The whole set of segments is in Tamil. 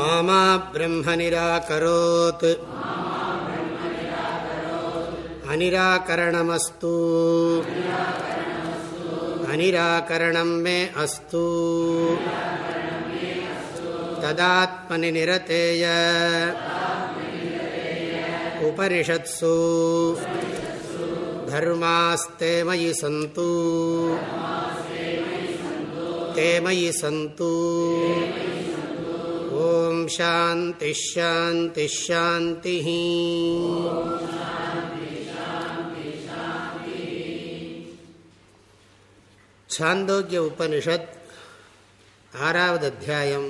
मामा ब्रह्म निराकरोत् अनिराकरणमस्तु अनिराकरणं मे अस्तु तदात्मनि निरतेय उपनिषत्सु धर्मास्ते मयि सन्तु ते मयि सन्तु ॐ शान्तिश्शान्तिश्शान्तिः சாந்தோக்கிய உபனிஷத் ஆறாவது அத்தியாயம்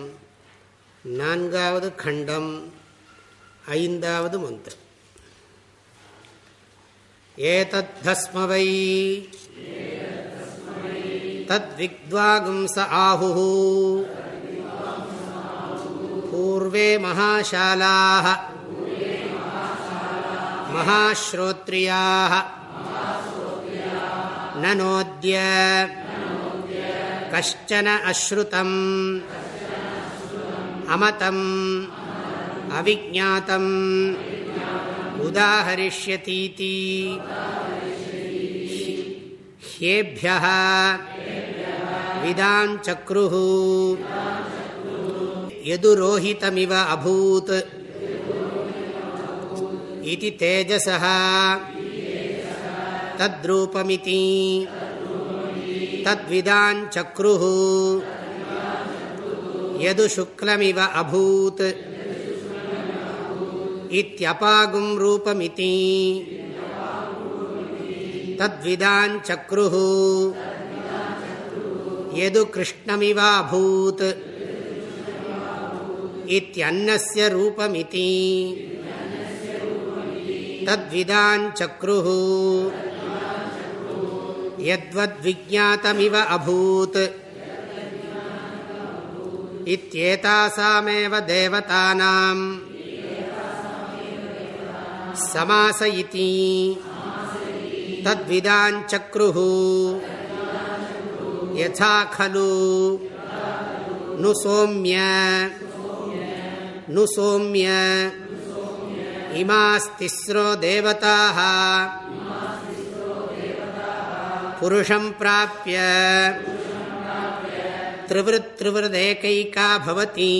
நான்காவது கண்டம் ஐந்தாவது மந்திரம் ஏதத்தஸ்மவை தத்விக்வாகும்ச ஆஹுः पूर्वे महाशालाः महाश्रोत्रियाः न नोद्य कश्चन अश्रुतम् अमतम् अविज्ञातम् उदाहरिष्यतीति ह्येभ्यः यदुरोहितमिव अभूत्। इति तेजसः। तद्रूपमिति। तद्विदाञ्चक्रुः यदु शुक्लमिव अभूत्। इत्यपागुं रूपमिति। तद्विदाञ्चक्रुः यदु कृष्णमिवाभूत् इत्यन्नस्य रूपमिति तद्विदाञ्चक्रुः यद्वद्विज्ञातमिव अभूत् इत्येतासामेव देवतानां समास इति तद्विदाञ्चक्रुः यथा खलु नु सौम्य नु सौम्य इमास्तिस्रो देवताः पुरुषं प्राप्य त्रिवृत्त्रिवृदेकैका भवति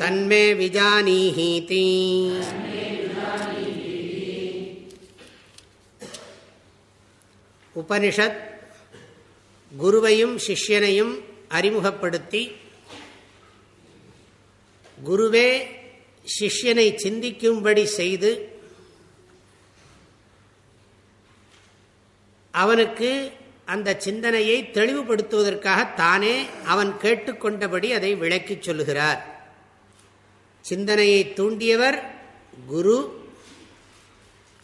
तन्मे विजानीहीति உபனிஷத் குருவையும் சிஷ்யனையும் அறிமுகப்படுத்தி குருவே சிஷ்யனை சிந்திக்கும்படி செய்து அவனுக்கு அந்த சிந்தனையை தெளிவுபடுத்துவதற்காக தானே அவன் கேட்டுக்கொண்டபடி அதை விளக்கிச் சொல்லுகிறார். சிந்தனையை தூண்டியவர் குரு.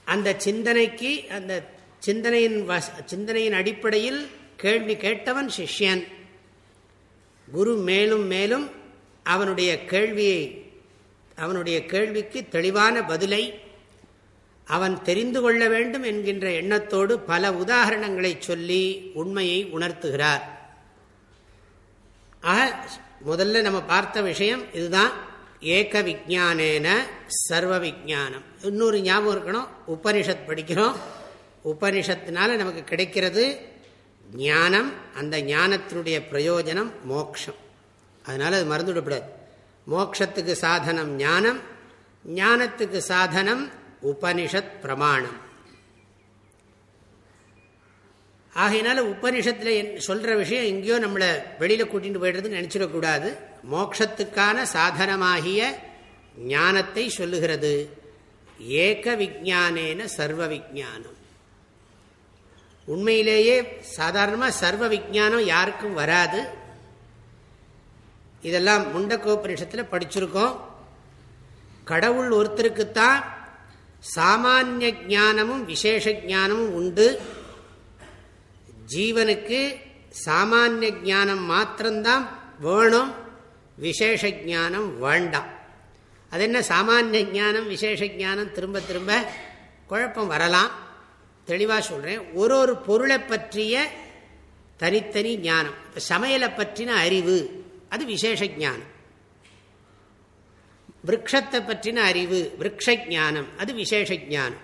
அந்த சிந்தனைக்கு அந்த சிந்தனையின் சிந்தனையின் அடிப்படையில் கேள்வி கேட்டவன் சிஷ்யன். குரு மேலும் மேலும் அவனுடைய கேள்வியை அவனுடைய கேள்விக்கு தெளிவான பதிலை அவன் தெரிந்து கொள்ள வேண்டும் என்கின்ற எண்ணத்தோடு பல உதாரணங்களை சொல்லி உண்மையை உணர்த்துகிறார். ஆக முதல்ல நம்ம பார்த்த விஷயம் இதுதான். ஏக விஜானேன சர்வ விஜானம் இன்னொரு ஞாபகம் இருக்கணும். உபனிஷத் படிக்கிறோம். உபனிஷத்தினால நமக்கு கிடைக்கிறது ஞானம். அந்த ஞானத்தினுடைய பிரயோஜனம் மோக்ஷம். அதனால் அது மறந்துவிடப்படாது. மோக்ஷத்துக்கு சாதனம் ஞானம் ஞானத்துக்கு சாதனம் உபனிஷத் பிரமாணம். ஆகையினால உபனிஷத்தில் சொல்கிற விஷயம் எங்கேயோ நம்மளை வெளியில் கூட்டிகிட்டு போயிடுறதுன்னு நினச்சிடக்கூடாது. மோக்ஷத்துக்கான சாதனமாகிய ஞானத்தை சொல்லுகிறது. ஏக விஜானேன சர்வ விஜானம் உண்மையிலேயே சாதாரணமாக சர்வ விஜானம் யாருக்கும் வராது. இதெல்லாம் முண்டக்கோபனிஷத்தில் படிச்சிருக்கோம். கடவுள் ஒருத்தருக்குத்தான் சாமானிய ஜானமும் விசேஷ ஜானமும் உண்டு. ஜீவனுக்கு சாமானிய ஜானம் மாத்திரம்தான் வேணும் விசேஷ ஜானம் வேண்டாம். அது என்ன சாமானிய ஜானம் விசேஷ ஜானம் திரும்ப திரும்ப குழப்பம் வரலாம். தெளிவாக சொல்கிறேன் ஒரு ஒரு பொருளை பற்றிய தனித்தனி ஞானம். இப்போ சமையலை பற்றின அறிவு அது விசேஷ ஜானம் விரக்ஷத்தை பற்றின அறிவு விரக்ஷ ஜானம் அது விசேஷ ஜானம்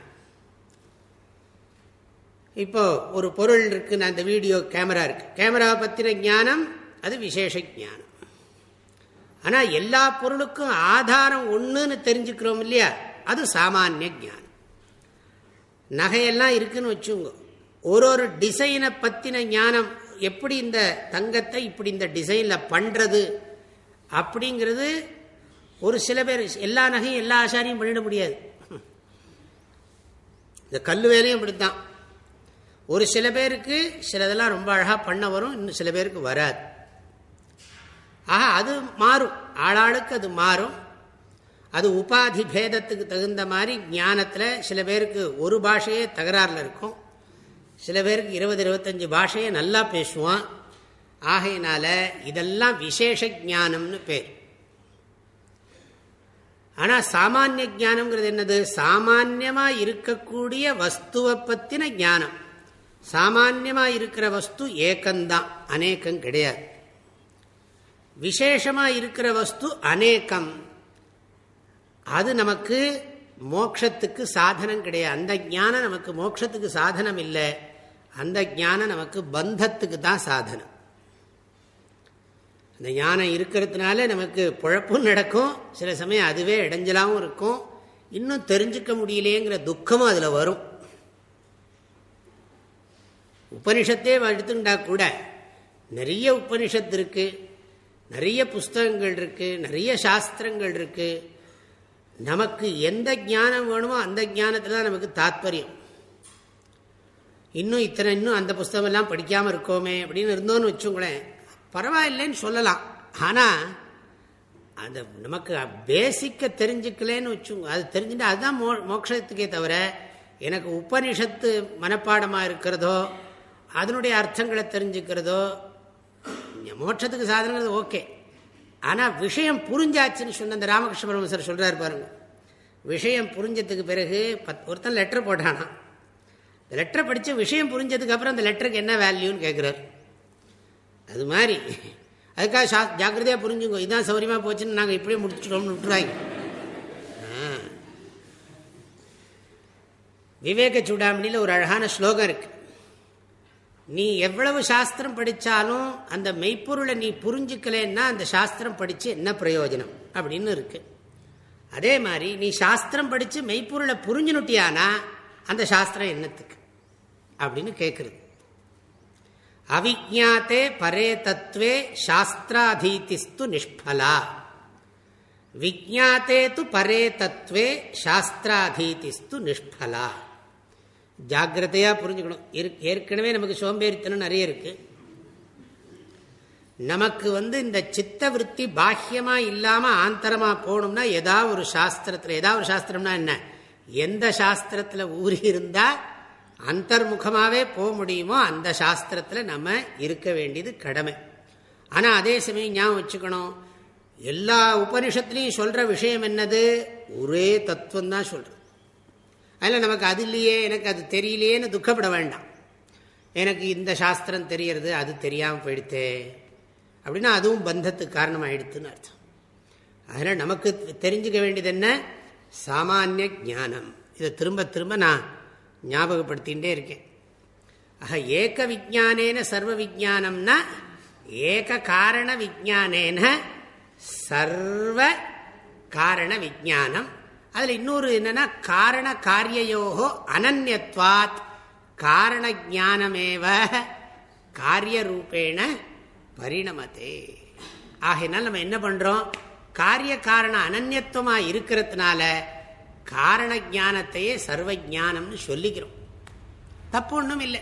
இப்போ ஒரு பொருள் இருக்கு அந்த வீடியோ கேமரா இருக்கு. கேமராவை பற்றின ஞானம் அது விசேஷ ஜானம் ஆனால் எல்லா பொருளுக்கும் ஆதாரம் ஒன்றுன்னு தெரிஞ்சுக்கிறோம் இல்லையா? அது சாமானிய ஜானம் நகையெல்லாம் இருக்குன்னு வச்சுங்க. ஒரு ஒரு டிசைனை பற்றின ஞானம் எப்படி இந்த தங்கத்தை இப்படி இந்த டிசைனில் பண்ணுறது அப்படிங்கிறது ஒரு சில பேர் எல்லா நகையும் எல்லா ஆசாரியும் பண்ணிட முடியாது. இந்த கல் வேலையும் அப்படித்தான். ஒரு சில பேருக்கு சிலதெல்லாம் ரொம்ப அழகாக பண்ண வரும் இன்னும் சில பேருக்கு வராது. ஆக அது மாறும். ஆளாளுக்கு அது மாறும். அது உபாதி பேதத்துக்கு தகுந்த மாதிரி ஞானத்தில் சில பேருக்கு ஒரு பாஷையே தகராறில் இருக்கும். சில பேருக்கு இருபது இருபத்தஞ்சு பாஷையை நல்லா பேசுவான். ஆகையினால இதெல்லாம் விசேஷ ஜானம்னு பேர். ஆனால் சாமானிய ஜானம்ங்கிறது என்னது? சாமான்யமாக இருக்கக்கூடிய வஸ்துவை பற்றின ஞானம். சாமான்யமாக இருக்கிற வஸ்து ஏக்கம்தான் அநேக்கம் கிடையாது. விசேஷமாக இருக்கிற வஸ்து அநேக்கம். அது நமக்கு மோக்ஷத்துக்கு சாதனம் கிடையாது. அந்த ஞானம் நமக்கு மோட்சத்துக்கு சாதனம் இல்லை. அந்த ஞானம் நமக்கு பந்தத்துக்கு தான் சாதனம். அந்த ஞானம் இருக்கிறதுனால நமக்கு குழப்பும் நடக்கும் சில சமயம் அதுவே இடைஞ்சலாகவும் இருக்கும். இன்னும் தெரிஞ்சுக்க முடியலேங்கிற துக்கமும் அதில் வரும். உபனிஷத்தே எடுத்துட்டா கூட நிறைய உபனிஷத்து இருக்கு நிறைய புஸ்தகங்கள் இருக்கு நிறைய சாஸ்திரங்கள் இருக்கு. நமக்கு எந்த ஞானம் வேணுமோ அந்த ஞானத்தில் தான் நமக்கு தாத்பரியம். இன்னும் இத்தனை இன்னும் அந்த புஸ்தகமெல்லாம் படிக்காமல் இருக்கோமே அப்படின்னு இருந்தோன்னு வச்சுங்களேன். பரவாயில்லைன்னு சொல்லலாம். ஆனால் அந்த நமக்கு பேசிக்க தெரிஞ்சுக்கலன்னு வச்சுங்க அது தெரிஞ்சுட்டு அதுதான் மோ மோட்சத்துக்கே தவிர எனக்கு உபனிஷத்து மனப்பாடமாக இருக்கிறதோ அதனுடைய அர்த்தங்களை தெரிஞ்சுக்கிறதோ மோட்சத்துக்கு சாதனங்கிறது ஓகே. ஆனால் விஷயம் புரிஞ்சாச்சுன்னு சொன்ன அந்த ராமகிருஷ்ண பரமசர் சொல்கிறார் பாருங்க. விஷயம் புரிஞ்சதுக்கு பிறகு பத் ஒருத்தன் லெட்டர் போட்டானா லெட்டரை படித்த விஷயம் புரிஞ்சதுக்கு அப்புறம் அந்த லெட்டருக்கு என்ன வேல்யூன்னு கேட்குறார் அது மாதிரி. அதுக்காக சா ஜாக்கிரதையாக புரிஞ்சுங்க இதுதான் சௌரியமாக போச்சுன்னு நாங்கள் இப்படியே முடிச்சுட்டோம்னு விட்டுறாங்க. விவேக சூடாமணியில் ஒரு அழகான ஸ்லோகம் இருக்கு. நீ எவ்வளவு சாஸ்திரம் படித்தாலும் அந்த மெய்ப்பொருளை நீ புரிஞ்சுக்கலன்னா அந்த சாஸ்திரம் படித்து என்ன பிரயோஜனம்? அப்படின்னு இருக்கு. அதே மாதிரி நீ சாஸ்திரம் படித்து மெய்ப்பொருளை புரிஞ்சுனுட்டியானா அந்த சாஸ்திரம் என்னத்துக்கு? அப்படின்னு கேட்குறது அவிஜாத்தே பரே தத்துவே சாஸ்திராதீதிஸ்து நிஷ்பலா. விஜாத்தே து பரே தத்துவே சாஸ்திராதீதிஸ்து நிஷ்பலா. ஜாகிரதையாக புரிஞ்சுக்கணும். ஏற்கனவே நமக்கு சோம்பேறித்தனம் நிறைய இருக்கு. நமக்கு வந்து இந்த சித்த விற்பி பாஹ்யமாக இல்லாமல் ஆந்தரமாக போகணும்னா ஏதாவது ஒரு சாஸ்திரத்தில் ஏதாவது ஒரு சாஸ்திரம்னா என்ன? எந்த சாஸ்திரத்தில் ஊறி இருந்தால் அந்தர்முகமாகவே போக முடியுமோ அந்த சாஸ்திரத்தில் நம்ம இருக்க வேண்டியது கடமை. ஆனால் அதே சமயம் ஞாபகம் வச்சுக்கணும் எல்லா உபனிஷத்துலேயும் சொல்கிற விஷயம் என்னது? ஒரே தத்துவம் தான் சொல்கிறது அதில் நமக்கு அது இல்லையே எனக்கு அது தெரியலையேன்னு துக்கப்பட வேண்டாம். எனக்கு இந்த சாஸ்திரம் தெரியறது அது தெரியாமல் போயிடுத்தே. அப்படின்னா அதுவும் பந்தத்துக்கு காரணமாகிடுதுன்னு அர்த்தம். அதனால் நமக்கு தெரிஞ்சுக்க வேண்டியது என்ன? சாமானிய ஜானம் இதை திரும்ப திரும்ப நான் ஞாபகப்படுத்திகிட்டே இருக்கேன். ஆக ஏக விஜானேன சர்வ விஜானம்னா ஏக காரண விஜானேன சர்வ காரண விஜானம் அதில் இன்னொரு என்னன்னா காரண காரியயோகோ அனன்யத்வாத் காரண ஜானமேவ காரிய ரூபேண பரிணமத்தே ஆகையினால் நம்ம என்ன பண்ணுறோம் காரிய காரண அனன்யத்துவமாக இருக்கிறதுனால காரண ஜானத்தையே சர்வ ஜானம்னு சொல்லிக்கிறோம். தப்பு ஒன்றும் இல்லை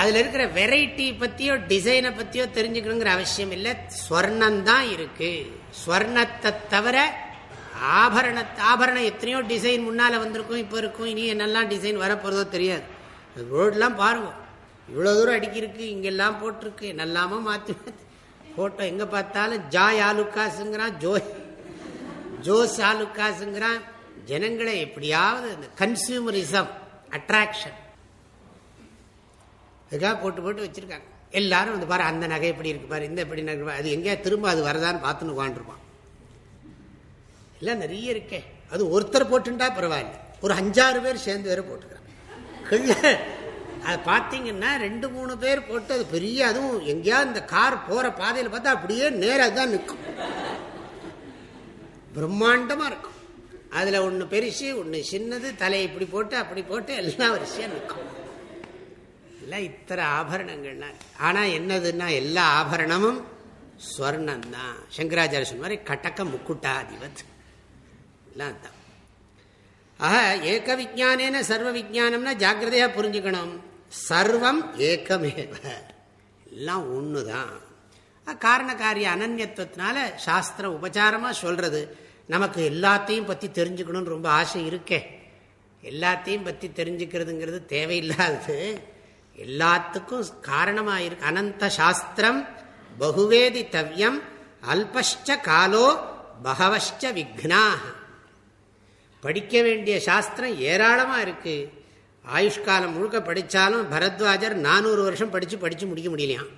அதில் இருக்கிற வெரைட்டி பற்றியோ டிசைனை பற்றியோ தெரிஞ்சுக்கணுங்கிற அவசியம் இல்லை ஸ்வர்ணந்தான் இருக்கு. ஸ்வர்ணத்தை தவிர ஆபரண ஆபரணம் எத்தனையோ டிசைன் முன்னால் வந்திருக்கும் இப்போ இருக்கும் இனி என்னெல்லாம் டிசைன் வரப்போகிறதோ தெரியாது. ரோடெலாம் பாருவோம் இவ்வளோ தூரம் அடிக்கிருக்கு இங்கெல்லாம் போட்டிருக்கு என்னெல்லாமோ மாற்றி மாற்றி ஃபோட்டோ எங்கே பார்த்தாலும் ஜாய் ஆலுக்காசுங்கிறான் ஜோய் ஜோஸ் ஆலுக்காசுங்கிறான் ஜனங்களை எப்படியாவது இந்த கன்சியூமரிசம் அட்ராக்ஷன் அதுக்காக போட்டு போட்டு வச்சுருக்காங்க. எல்லாரும் வந்து பாரு அந்த நகை எப்படி இருக்கு பாரு இந்த எப்படி நகை அது எங்கேயா திரும்ப அது வரதான்னு பார்த்துன்னு உட்காந்துருப்பான் எல்லாம் நிறைய இருக்கே. அது ஒருத்தர் போட்டுட்டா பரவாயில்ல. ஒரு அஞ்சாறு பேர் சேர்ந்து வேற போட்டுக்கிறாங்க. கிள்ள அது பார்த்தீங்கன்னா ரெண்டு மூணு பேர் போட்டு அது பெரிய அதுவும் எங்கேயாவது இந்த கார் போகிற பாதையில் பார்த்தா அப்படியே நேராக தான் நிற்கும் பிரம்மாண்டமாக இருக்கும். அதில் ஒன்று பெருசு ஒன்று சின்னது தலையை இப்படி போட்டு அப்படி போட்டு எல்லாம் வரிசையாக நிற்கும். எல்லாம் இத்தனை ஆபரணங்கள்லாம் ஆனால் என்னதுன்னா எல்லா ஆபரணமும் ஸ்வர்ணம் தான் சங்கராச்சாரிய சொன்ன மாதிரி கட்டக்க முக்குட்டா அதிபத் எல்லாம் தான் ஆக ஏக விஜானேன சர்வ விஜானம்னா ஜாக்கிரதையாக புரிஞ்சுக்கணும். சர்வம் ஏக்கமேவ எல்லாம் ஒன்று தான் காரண காரிய அனன்யத்துவத்தினால சாஸ்திரம் உபச்சாரமாக சொல்கிறது நமக்கு எல்லாத்தையும் பற்றி தெரிஞ்சுக்கணும்னு ரொம்ப ஆசை இருக்கே. எல்லாத்தையும் பற்றி தெரிஞ்சுக்கிறதுங்கிறது தேவையில்லாதது எல்லாத்துக்கும் காரணமாக இருக்கு அனந்த சாஸ்திரம் பகுவேதி தவ்யம் அல்பஷ்ட காலோ பகவஷ்ட விக்னாக படிக்க வேண்டிய சாஸ்திரம் ஏராளமாக இருக்குது ஆயுஷ்காலம் முழுக்க படித்தாலும் பரத்வாஜர் நானூறு வருஷம் படித்து படித்து முடிக்க முடியலையாம்.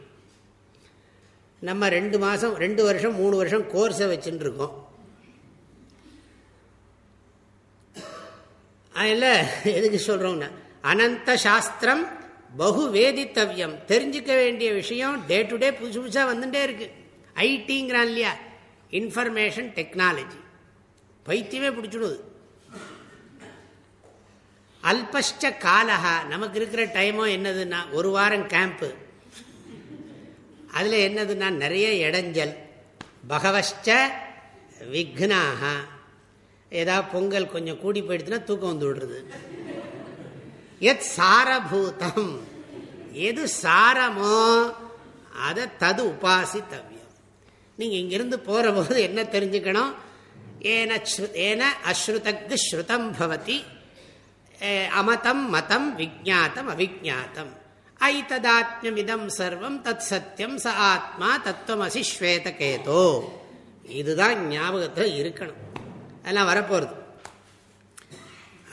நம்ம ரெண்டு மாதம் ரெண்டு வருஷம் மூணு வருஷம் கோர்ஸை வச்சுட்டுருக்கோம் அதில் எதுக்கு சொல்கிறோம்னா அனந்த சாஸ்திரம் பகு வேதித்தவியம் தெரிஞ்சுக்க வேண்டிய விஷயம் டே டு டே புதுசு புதுசாக வந்துட்டே இருக்கு. ஐடிங்கிறான் இல்லையா? இன்ஃபர்மேஷன் டெக்னாலஜி பைத்தியமே பிடிச்சிடுது. அல்பஷ்ட காலகா நமக்கு இருக்கிற டைமோ என்னதுன்னா ஒரு வாரம் கேம்ப்பு அதில் என்னதுன்னா நிறைய இடைஞ்சல். பகவஷ்ட விக்னாக ஏதாவது பொங்கல் கொஞ்சம் கூடி போயிடுச்சுன்னா தூக்கம் வந்து விடுறது. எத் சாரபூதம். எது சாரமோ அதை தது உபாசித்தவியம். நீங்கள் இங்கிருந்து போகிற போது என்ன தெரிஞ்சுக்கணும்? ஏன ஏன அஸ்ருதக்கு ஸ்ருதம் பவதி அமதம் மதம் விஜாத்தம் அவிஜாத்தம் ததாத்மியமிதம் சர்வம் தத் சத்தியம் ச ஆத்மா தத்துவமசி ஸ்வேதகேதோ இதுதான் ஞாபகத்தில் இருக்கணும். அதெல்லாம் வரப்போகிறது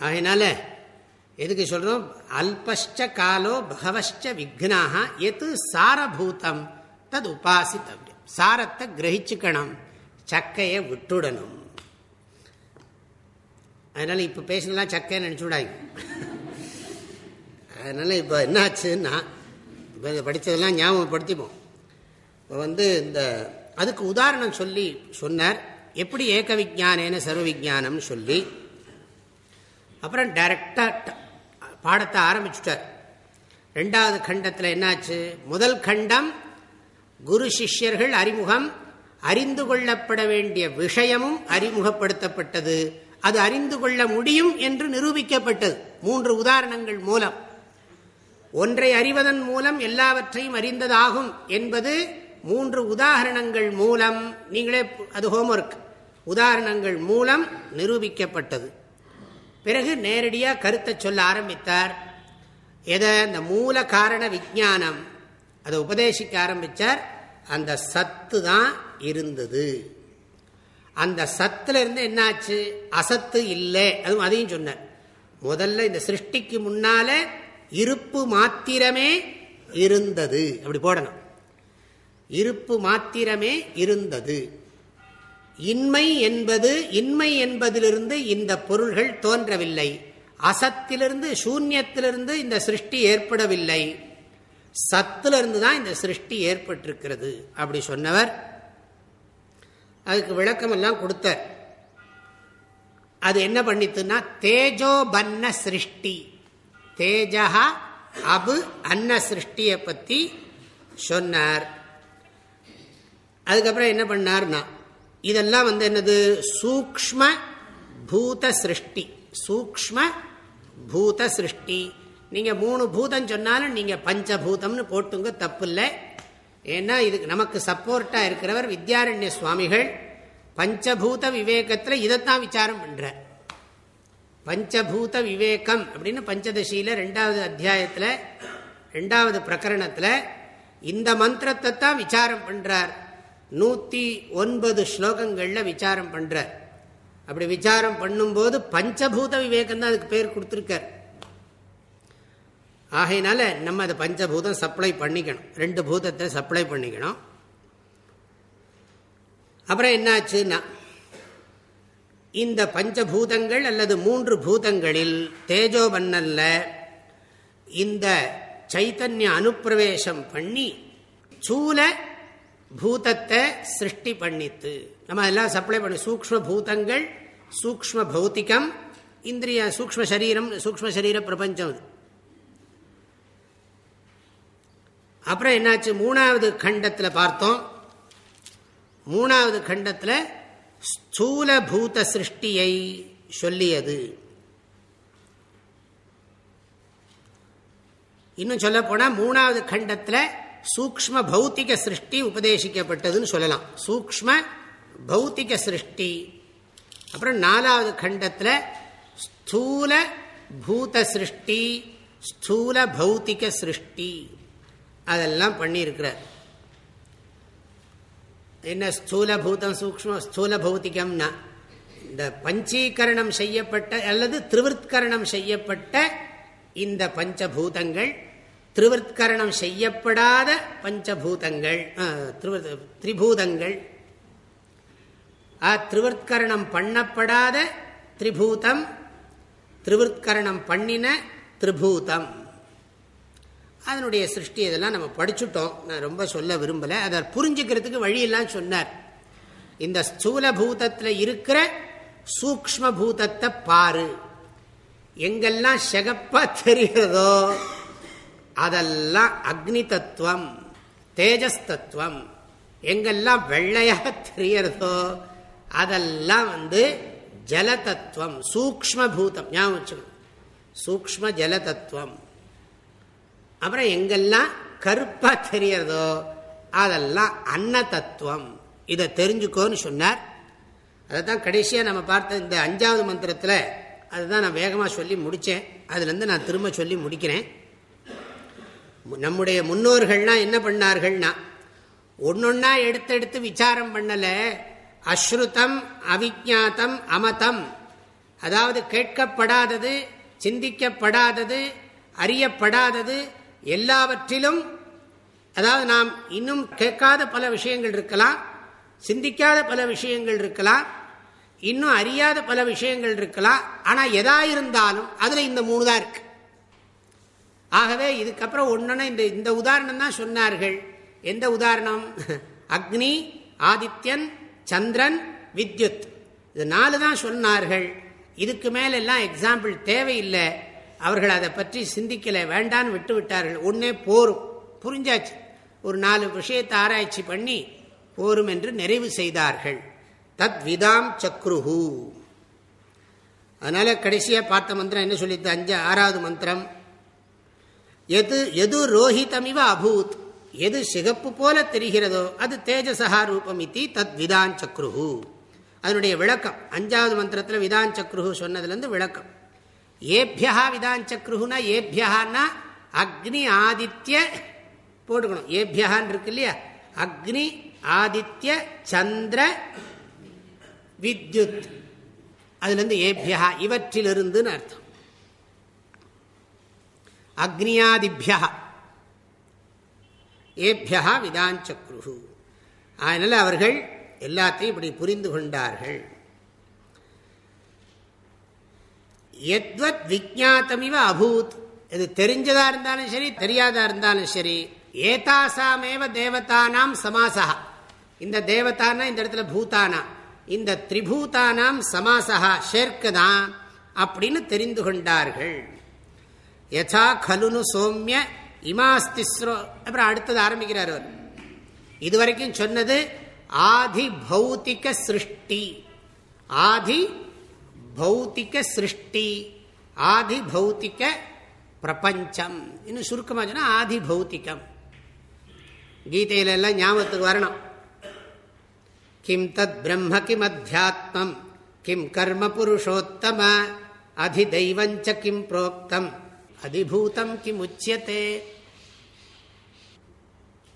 அதனால் எதுக்கு சொல்கிறோம் அல்பஷ்ட காலோ பகவஷ்ட விக்னாக எது சாரபூதம் தது உபாசித்தவியம். சாரத்தை கிரகிச்சுக்கணும் சக்கையை விட்டுடணும். அதனால் இப்போ பேசினலாம் சக்கையை நினச்சுடாங்க அதனால் இப்போ என்னாச்சுன்னா இப்போ இதை படித்ததெல்லாம் ஞாபகப்படுத்திப்போம். இப்போ வந்து இந்த அதுக்கு உதாரணம் சொல்லி சொன்னார். எப்படி ஏக விஜானேன சர்வ விஜானம்னு சொல்லி அப்புறம் டைரக்டாக பாடத்தை ஆரம்பிச்சுட்டார். ரெண்டாவது கண்டத்தில் என்னாச்சு? முதல் கண்டம் குரு சிஷ்யர்கள் அறிமுகம் அறிந்து கொள்ளப்பட வேண்டிய விஷயமும் அறிமுகப்படுத்தப்பட்டது. அது அறிந்து கொள்ள முடியும் என்று நிரூபிக்கப்பட்டது. மூன்று உதாரணங்கள் மூலம். ஒன்றை அறிவதன் மூலம் எல்லாவற்றையும் அறிந்ததாகும் என்பது மூன்று உதாரணங்கள் மூலம். நீங்களே அது ஹோம்ஒர்க் உதாரணங்கள் மூலம் நிரூபிக்கப்பட்டது. பிறகு நேரடியாக கருத்தை சொல்ல ஆரம்பித்தார். எதை? அந்த மூல காரண விஜானம் அதை உபதேசிக்க ஆரம்பித்தார் அந்த சத்து தான் இருந்தது. அந்த சத்துல இருந்து என்னாச்சு? அசத்து இல்லை. அதுவும் அதையும் சொன்னார். முதல்ல இந்த சிருஷ்டிக்கு முன்னால இருப்பு மாத்திரமே இருந்தது. அப்படி போடணும். இருப்பு மாத்திரமே இருந்தது. இன்மை என்பது இன்மை என்பதிலிருந்து இந்த பொருள்கள் தோன்றவில்லை. அசத்திலிருந்து சூன்யத்திலிருந்து இந்த சிருஷ்டி ஏற்படவில்லை. சத்திலிருந்து தான் இந்த சிருஷ்டி ஏற்பட்டிருக்கிறது அப்படி சொன்னவர். அதுக்கு விளக்கமெல்லாம் கொடுத்தார். அது என்ன பண்ணித்துன்னா தேஜோ பன்ன சிருஷ்டி. தேஜா அபு அன்ன சிருஷ்டியை பற்றி சொன்னார். அதுக்கப்புறம் என்ன பண்ணார்னா இதெல்லாம் வந்து என்னது? சூக்ம பூத சிருஷ்டி. சூக்ம பூத சிருஷ்டி. நீங்கள் மூணு பூதம் சொன்னாலும் நீங்கள் பஞ்சபூதம்னு போட்டுங்க தப்பு இல்லை ஏன்னா இதுக்கு நமக்கு சப்போர்ட்டாக இருக்கிறவர் வித்யாரண்ய சுவாமிகள். பஞ்சபூத விவேகத்தில் இதைத்தான் விசாரம் பண்ணுறார் பஞ்சபூத விவேகம் அப்படின்னு பஞ்சதசியில் ரெண்டாவது அத்தியாயத்தில் ரெண்டாவது பிரகரணத்தில் இந்த மந்திரத்தை தான் விசாரம் பண்ணுறார் நூற்றி ஒன்பது ஸ்லோகங்களில் விசாரம் பண்ணுறார் அப்படி விசாரம் பண்ணும்போது பஞ்சபூத விவேகம் தான் அதுக்கு பேர் கொடுத்துருக்கார். ஆகையினால நம்ம அதை பஞ்சபூதம் சப்ளை பண்ணிக்கணும். ரெண்டு பூதத்தை சப்ளை பண்ணிக்கணும். அப்புறம் என்னாச்சுன்னா இந்த பஞ்சபூதங்கள் அல்லது மூன்று பூதங்களில் தேஜோபன்னல்ல இந்த சைத்தன்ய அனுப்பிரவேசம் பண்ணி சூல பூதத்தை சிருஷ்டி பண்ணித்து. நம்ம எல்லாம் சப்ளை பண்ணி. சூக்ம பூதங்கள் சூக்ம பௌத்திகம் இந்திரிய சூக்ம சரீரம் சூக்ம சரீர பிரபஞ்சம் அப்புறம் என்னாச்சு? மூணாவது கண்டத்தில் பார்த்தோம். மூணாவது கண்டத்தில் ஸ்தூல பூத சிருஷ்டியை சொல்லியது. இன்னும் சொல்ல போனா மூணாவது கண்டத்தில் சூக்ம பௌத்திக சிருஷ்டி உபதேசிக்கப்பட்டதுன்னு சொல்லலாம். சூக்ம பௌத்திக சிருஷ்டி. அப்புறம் நாலாவது கண்டத்தில் ஸ்தூல பூத சிருஷ்டி ஸ்தூல பௌத்திக சிருஷ்டி. அதெல்லாம் பண்ணியிருக்கிறார். என்ன ஸ்தூல பூதம் சூக்ம ஸ்தூல பௌத்திகம்னா இந்த பஞ்சீகரணம் செய்யப்பட்ட அல்லது திருவிற்கரணம் செய்யப்பட்ட இந்த பஞ்சபூதங்கள் திருவிற்கரணம் செய்யப்படாத பஞ்சபூதங்கள் திரிபூதங்கள். திருவிற்கரணம் பண்ணப்படாத திரிபூதம் திருவிற்கரணம் பண்ணின திரிபூதம். அதனுடைய சிருஷ்டி இதெல்லாம் நம்ம படிச்சுட்டோம். நான் ரொம்ப சொல்ல விரும்பலை. அதை புரிஞ்சுக்கிறதுக்கு வழியெல்லாம் சொன்னார். இந்த ஸ்தூல பூதத்தில் இருக்கிற சூக்ம பூதத்தை பாரு. எங்கெல்லாம் செகப்பா தெரிகிறதோ அதெல்லாம் அக்னி தத்துவம் தேஜஸ் தத்துவம் எங்கெல்லாம் வெள்ளையாக தெரியறதோ அதெல்லாம் வந்து ஜல தத்துவம் சூக்ம பூதம் ஞாபகம் வச்சுக்கணும். சூக்ம ஜல தத்துவம் அப்புறம் எங்கெல்லாம் கருப்பாக தெரியறதோ அதெல்லாம் அன்ன தத்துவம் இதை தெரிஞ்சுக்கோன்னு சொன்னார். அதை தான் கடைசியாக நம்ம பார்த்த இந்த அஞ்சாவது மந்திரத்தில் அதுதான் நான் வேகமாக சொல்லி முடித்தேன் அதுலேருந்து நான் திரும்ப சொல்லி முடிக்கிறேன். நம்முடைய முன்னோர்கள்லாம் என்ன பண்ணார்கள்னா ஒன்னொன்னா எடுத்தெடுத்து விசாரம் பண்ணலை. அஸ்ருதம் அவிஜாத்தம் அமதம். அதாவது கேட்கப்படாதது சிந்திக்கப்படாதது அறியப்படாதது எல்லாவற்றிலும் அதாவது நாம் இன்னும் கேட்காத பல விஷயங்கள் இருக்கலாம் சிந்திக்காத பல விஷயங்கள் இருக்கலாம் இன்னும் அறியாத பல விஷயங்கள் இருக்கலாம். ஆனால் எதா இருந்தாலும் அதில் இந்த மூணு தான் இருக்கு. ஆகவே இதுக்கப்புறம் ஒன்றுனா இந்த இந்த உதாரணம் தான் சொன்னார்கள். எந்த உதாரணம்? அக்னி ஆதித்யன் சந்திரன் வித்யுத். இது நாலு தான் சொன்னார்கள். இதுக்கு மேல எல்லாம் எக்ஸாம்பிள் தேவையில்லை. அவர்கள் அதை பற்றி சிந்திக்கல வேண்டான்னு விட்டு விட்டார்கள். ஒன்னே போரும். புரிஞ்சாச்சு. ஒரு நாலு விஷயத்தை ஆராய்ச்சி பண்ணி போரும் என்று நிறைவு செய்தார்கள். தத் விதாம் சக்ருஹு. அதனால கடைசியா பார்த்த மந்திரம் என்ன சொல்லிட்டு அஞ்சு ஆறாவது மந்திரம். எது எது ரோஹிதமிவ அபூத்? எது சிகப்பு போல தெரிகிறதோ அது தேஜசகா ரூபம் இத்தி தத் விதான் சக்ருஹு. அதனுடைய விளக்கம் அஞ்சாவது மந்திரத்தில் விதான் சக்ருஹு சொன்னதுலேருந்து விளக்கம். ஏபியா விதான் சக்ருஹுனா ஏபியான்னா அக்னி ஆதித்ய போட்டுக்கணும். ஏபியான் இருக்கு இல்லையா? அக்னி ஆதித்ய சந்திர வித்யுத். அதுலேருந்து ஏபியா இவற்றிலிருந்துன்னு அர்த்தம். அக்னியாதிபியா ஏபியா விதாஞ்சக்ரு அதனால் அவர்கள் எல்லாத்தையும் இப்படி புரிந்து கொண்டார்கள். எத்வத் விஜாத்தமிவ அபூத். இது தெரிஞ்சதா இருந்தாலும் சரி தெரியாதா இருந்தாலும் சரி ஏதாசாமேவ தேவதானாம் சமாசா இந்த தேவதானா இந்த இடத்துல பூதானா? இந்த திரிபூதானாம் சமாசா ஷேர்க்கதான் அப்படின்னு தெரிந்து கொண்டார்கள். யசா கலுனு சோமிய இமாஸ்திஸ்ரோ அப்புறம் அடுத்தது ஆரம்பிக்கிறார் அவர் இதுவரைக்கும் சொன்னது ஆதி பௌத்திக சிருஷ்டி ஆதி பௌத்திக சிருஷ்டி ஆதி பௌத்திக பிரபஞ்சம் இன்னும் சுருக்கமாக சொன்னால் ஆதி பௌத்திகம் கீதையில எல்லாம் ஞாபகத்துக்கு வரணும் கிம் தத் பிரம்ம கிம் அத்தியாத்மம் கிம் கர்ம புருஷோத்தம அதிதைவஞ்ச கிம் புரோக்தம் அதிபூதம் கிம் உச்சியத்தே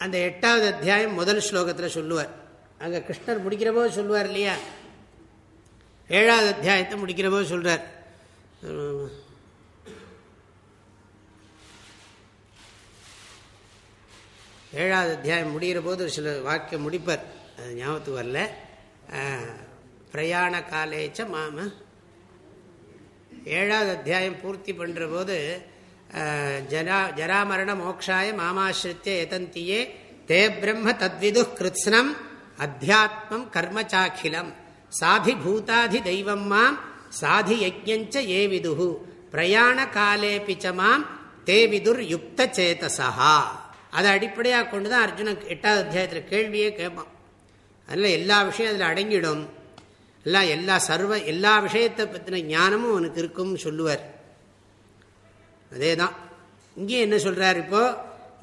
அந்த எட்டாவது அத்தியாயம் முதல் ஸ்லோகத்தில் சொல்லுவார். அங்கே கிருஷ்ணர் முடிக்கிற போது சொல்லுவார் இல்லையா? ஏழாவது அத்தியாயத்தை முடிக்கிற போது சொல்கிறார் ஏழாவது அத்தியாயம் முடிகிற போது சில வாக்கியம் முடிப்பார். அது ஞாபகத்துக்கு வரல. பிரயாண காலேச்ச மாம. ஏழாவது அத்தியாயம் பூர்த்தி பண்ணுற போது ஜரா ஜராமரண மோக்ஷாய மாமாசிரித்திய எதந்தியே தே பிரம்ம தத்விது கிருத்ஸ்னம் அத்தியாத்மம் கர்மச்சாக்கிலம் சாதி பூதாதி தெய்வம் மாம் சாதி யஜ்ஞஞ்ச ஏ விதுகு பிரயாண காலேபிச்ச மாம் தே விதுர் யுக்த சேதசா அதை அடிப்படையாக கொண்டு தான் அர்ஜுனன் எட்டாவது அத்தியாயத்தில் கேள்வியே கேட்பான் அதில் எல்லா விஷயம் அதில் அடங்கிடும் எல்லாம் எல்லா சர்வ எல்லா விஷயத்தை பற்றின ஞானமும் அவனுக்கு இருக்கும்னு சொல்லுவார் அதே தான் இங்கேயும் என்ன சொல்கிறார் இப்போது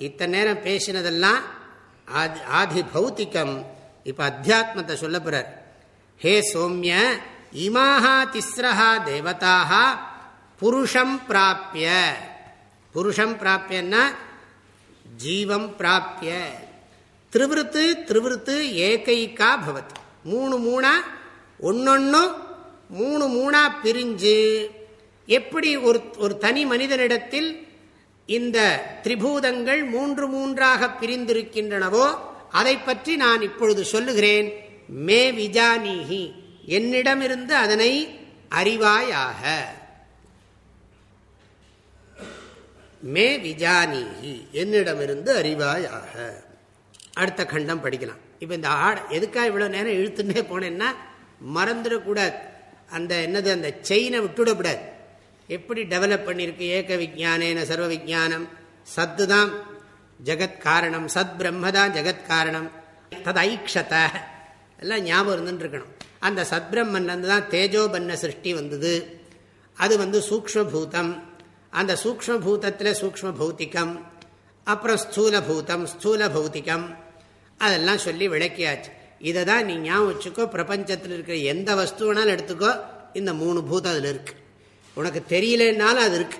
இத்தனை நேரம் பேசினதெல்லாம் ஆதி ஆதி பௌத்திகம். இப்போ அத்தியாத்மத்தை சொல்ல போகிறார் ஹே சோமிய இமாஹா திஸ்ரஹா தேவதாக புருஷம் பிராப்பிய புருஷம் பிராப்பியன்னா ஜீவம் பிராப்பிய திருவிருத்து திருவிருத்து ஏகைக்கா பவத். மூணு மூணா ஒன்னொன்னு மூணு மூணா பிரிஞ்சு. எப்படி ஒரு ஒரு தனி மனிதனிடத்தில் இந்த திரிபூதங்கள் மூன்று மூன்றாக பிரிந்திருக்கின்றனவோ அதை பற்றி நான் இப்பொழுது சொல்லுகிறேன். மே விஜானீஹி. என்னிடமிருந்து அதனை அறிவாயாக. மே விஜானீஹி. என்னிடமிருந்து அறிவாயாக. அடுத்த கண்டம் படிக்கலாம். இப்போ இந்த ஆட எதுக்காக இவ்வளோ நேரம் இழுத்துன்னே போனேன்னா மறந்துடக்கூடாது. அந்த என்னது அந்த செயினை விட்டுவிடக்கூடாது எப்படி டெவலப் பண்ணியிருக்கு ஏக விஜானேன சர்வ விஜானம் சத்து தான் ஜெகத் காரணம். சத் பிரம்ம தான் ஜெகத் காரணம். தது ஐக்ஷத. எல்லாம் ஞாபகம் இருந்துட்டு இருக்கணும் அந்த சத்பிரம்மன்லேருந்து தான் தேஜோபன்ன சிருஷ்டி வந்தது. அது வந்து சூக்மபூதம் அந்த சூக்மபூதத்தில் சூக்ம பௌத்திகம் அப்புறம் ஸ்தூல பூதம் ஸ்தூல பௌத்திகம் அதெல்லாம் சொல்லி விளக்கியாச்சு. இதை தான் நீ ஞாபகம் வச்சுக்கோ பிரபஞ்சத்தில் இருக்கிற எந்த வஸ்து வேணாலும் எடுத்துக்கோ இந்த மூணு பூதம் அதில் இருக்குது உனக்கு தெரியலன்னாலும் அது இருக்கு.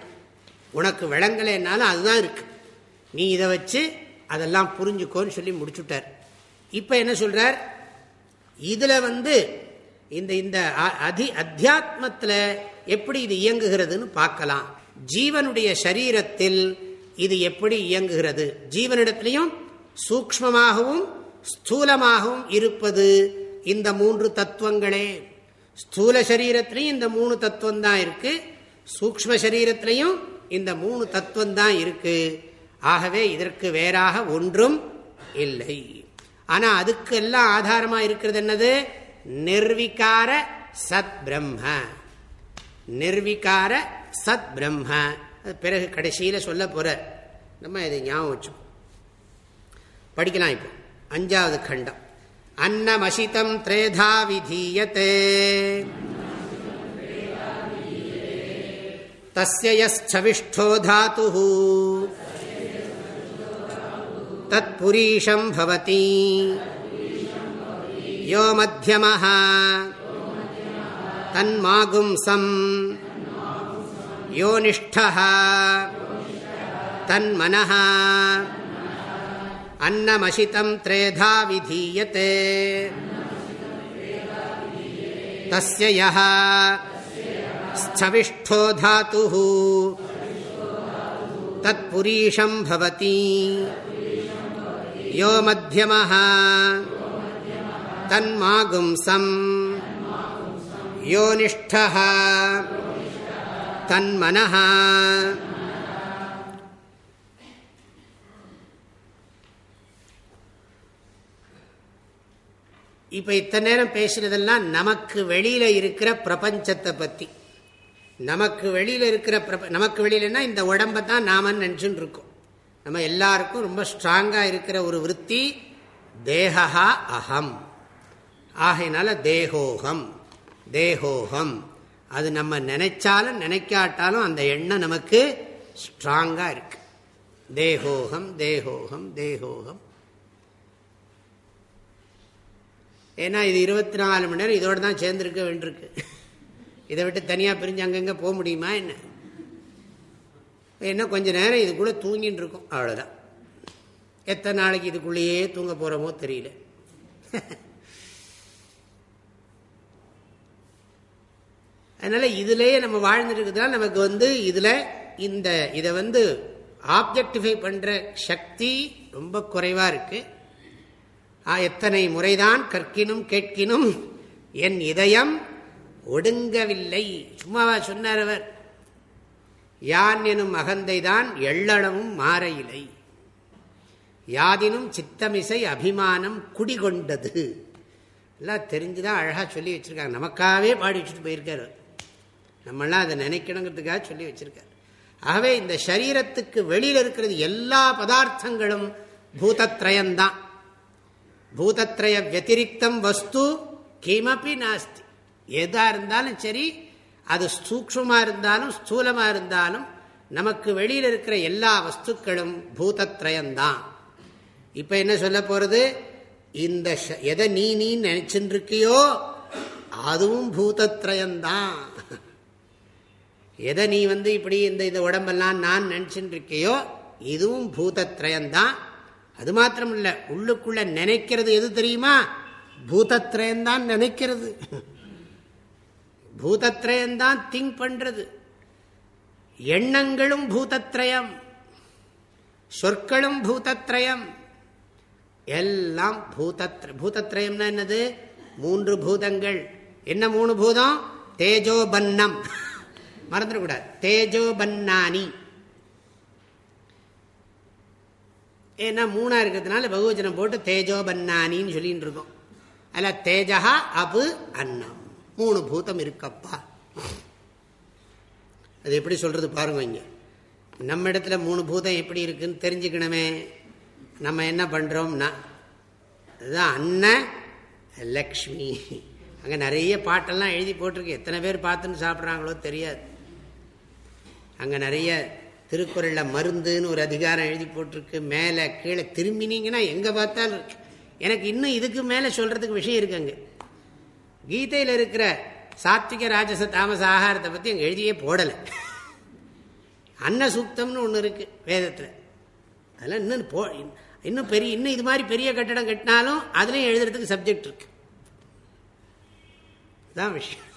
உனக்கு விளங்கலைன்னாலும் அதுதான் இருக்கு. நீ இதை வச்சு அதெல்லாம் புரிஞ்சுக்கோன்னு சொல்லி முடிச்சுட்டார். இப்போ என்ன சொல்றார்? இதில் வந்து இந்த இந்த அதி அத்தியாத்மத்தில் எப்படி இது இயங்குகிறதுன்னு பார்க்கலாம். ஜீவனுடைய சரீரத்தில் இது எப்படி இயங்குகிறது? ஜீவனிடத்திலையும் சூக்மமாகவும் ஸ்தூலமாகவும் இருப்பது இந்த மூன்று தத்துவங்களே. ஸ்தூல சரீரத்திலையும் இந்த மூணு தத்துவம் தான் இருக்கு. சூக்ம சரீரத்திலையும் இந்த மூணு தத்துவம் தான் இருக்கு. ஆகவே இதற்கு வேறாக ஒன்றும் இல்லை. ஆனா அதுக்கு எல்லாம் ஆதாரமா இருக்கிறது என்னது? நிர்விகார சத் பிரம்ம நிர்விகார சத் பிரம்ம பிறகு கடைசியில சொல்ல போற நம்ம இதை ஞாபகம் வச்சோம் படிக்கலாம் இப்போ. அஞ்சாவது கண்டம். அன்னமசிதம் திரேதா விதீயத்தே தஸ்யஷ்டோ தாத்து தத்புரீஷம் பவதி யோ மத்தியமः தன்மாகும்சம் யோனிஷ்டः தன்மனः अन्नमशितं त्रेधा विधीयते। तस्य यः स्थविष्ठो धातुः तत्पुरीशं भवति। यो मध्यमः तन्मागुंसम्। योनिष्ठः तन्मनः। இப்போ இத்தனை நேரம் பேசினதெல்லாம் நமக்கு வெளியில் இருக்கிற பிரபஞ்சத்தை பற்றி நமக்கு வெளியில் இருக்கிற பிரப நமக்கு வெளியிலன்னா இந்த உடம்பை தான் நாமன்னு நினச்சுன்னு இருக்கோம். நம்ம எல்லாருக்கும் ரொம்ப ஸ்ட்ராங்காக இருக்கிற ஒரு விற்பி தேகா அகம் ஆகையினால தேகோகம் தேகோகம். அது நம்ம நினைச்சாலும் நினைக்காட்டாலும் அந்த எண்ணம் நமக்கு ஸ்ட்ராங்காக இருக்கு. தேகோகம் தேகோகம் தேகோகம். ஏன்னா இது இருபத்தி நாலு மணி நேரம் இதோடு தான் சேர்ந்துருக்க வேண்டியிருக்கு. இதை விட்டு தனியாக பிரிஞ்சு அங்கங்கே போக முடியுமா என்ன? என்ன கொஞ்சம் நேரம் இதுக்குள்ளே தூங்கின்னு இருக்கும். அவ்வளோதான் எத்தனை நாளைக்கு இதுக்குள்ளேயே தூங்க போகிறோமோ தெரியல. அதனால் இதுலேயே நம்ம வாழ்ந்துட்டு நமக்கு வந்து இதில் இந்த இதை வந்து ஆப்ஜெக்டிஃபை பண்ணுற சக்தி ரொம்ப குறைவாக இருக்குது எத்தனை முறைதான் கற்கினும் கேட்கினும் என் இதயம் ஒடுங்கவில்லை. சும்மாவா சொன்னார் அவர். யான் எனும் அகந்தை தான் எள்ளளவும் மாற இலை யாதினும் சித்தமிசை அபிமானம் குடிகொண்டது. எல்லாம் தெரிஞ்சுதான் அழகாக சொல்லி வச்சிருக்காங்க. நமக்காகவே பாடி வச்சுட்டு போயிருக்காரு நம்மளாம் அதை நினைக்கணுங்கிறதுக்காக சொல்லி வச்சிருக்காரு. ஆகவே இந்த சரீரத்துக்கு வெளியில் இருக்கிறது எல்லா பதார்த்தங்களும் பூதத்ரயம்தான் பூதத்ரய வத்திரிக்தம் வஸ்து கிமப்பி நாஸ்தி. எதா இருந்தாலும் சரி அது சூக்ஷமா இருந்தாலும் ஸ்தூலமா இருந்தாலும் நமக்கு வெளியில் இருக்கிற எல்லா வஸ்துக்களும் பூதத்ரயம்தான் இப்ப என்ன சொல்ல போறது? இந்த எதை நீ நீ நினைச்சுட்டு அதுவும் பூதத்ரயம்தான் எதை நீ வந்து இப்படி இந்த இந்த உடம்பெல்லாம் நான் நினைச்சுட்டு இருக்கியோ இதுவும் பூதத்ரயம்தான் அது மாத்திரம் இல்லை உள்ளுக்குள்ள நினைக்கிறது எது தெரியுமா? பூதத்ரயம்தான் நினைக்கிறது. பூதத்ரயம்தான் திங்க் பண்றது. எண்ணங்களும் பூதத்ரயம் சொற்களும் பூதத்ரயம். எல்லாம் பூதத்ர பூதத்ரயம்னா என்னது? மூன்று பூதங்கள். என்ன மூணு பூதம்? தேஜோபன்னம். மறந்துடக்கூடாது. தேஜோபன்னானி. ஏன்னா மூணா இருக்கிறதுனால பகுவச்சனம் போட்டு தேஜோபன்னானின்னு சொல்லிட்டு இருக்கோம். அதில் தேஜா அபு அன்னம். மூணு பூதம் இருக்கப்பா. அது எப்படி சொல்றது பாருங்க இங்க. நம்ம இடத்துல மூணு பூதம் எப்படி இருக்குன்னு தெரிஞ்சுக்கணுமே. நம்ம என்ன பண்றோம்னா அதுதான் அன்ன லக்ஷ்மி. அங்கே நிறைய பாட்டெல்லாம் எழுதி போட்டிருக்கு. எத்தனை பேர் பார்த்துன்னு சாப்பிட்றாங்களோ தெரியாது. அங்கே நிறைய திருக்குறளில் மருந்துன்னு ஒரு அதிகாரம் எழுதி போட்டிருக்கு. மேலே கீழே திரும்பினீங்கன்னா எங்கே பார்த்தாலும் இருக்கு. எனக்கு இன்னும் இதுக்கு மேலே சொல்கிறதுக்கு விஷயம் இருக்குங்க கீதையில் இருக்கிற சாத்விக ராஜச தாமச ஆகாரத்தை பற்றி அங்கே எழுதியே போடலை. அன்ன சூக்தம்னு ஒன்று இருக்குது வேதத்தில். அதெல்லாம் இன்னும் போ இன்னும் பெரிய இன்னும் இது மாதிரி பெரிய கட்டடம் கட்டினாலும் அதுலேயும் எழுதுறதுக்கு சப்ஜெக்ட் இருக்கு. தான் விஷயம்.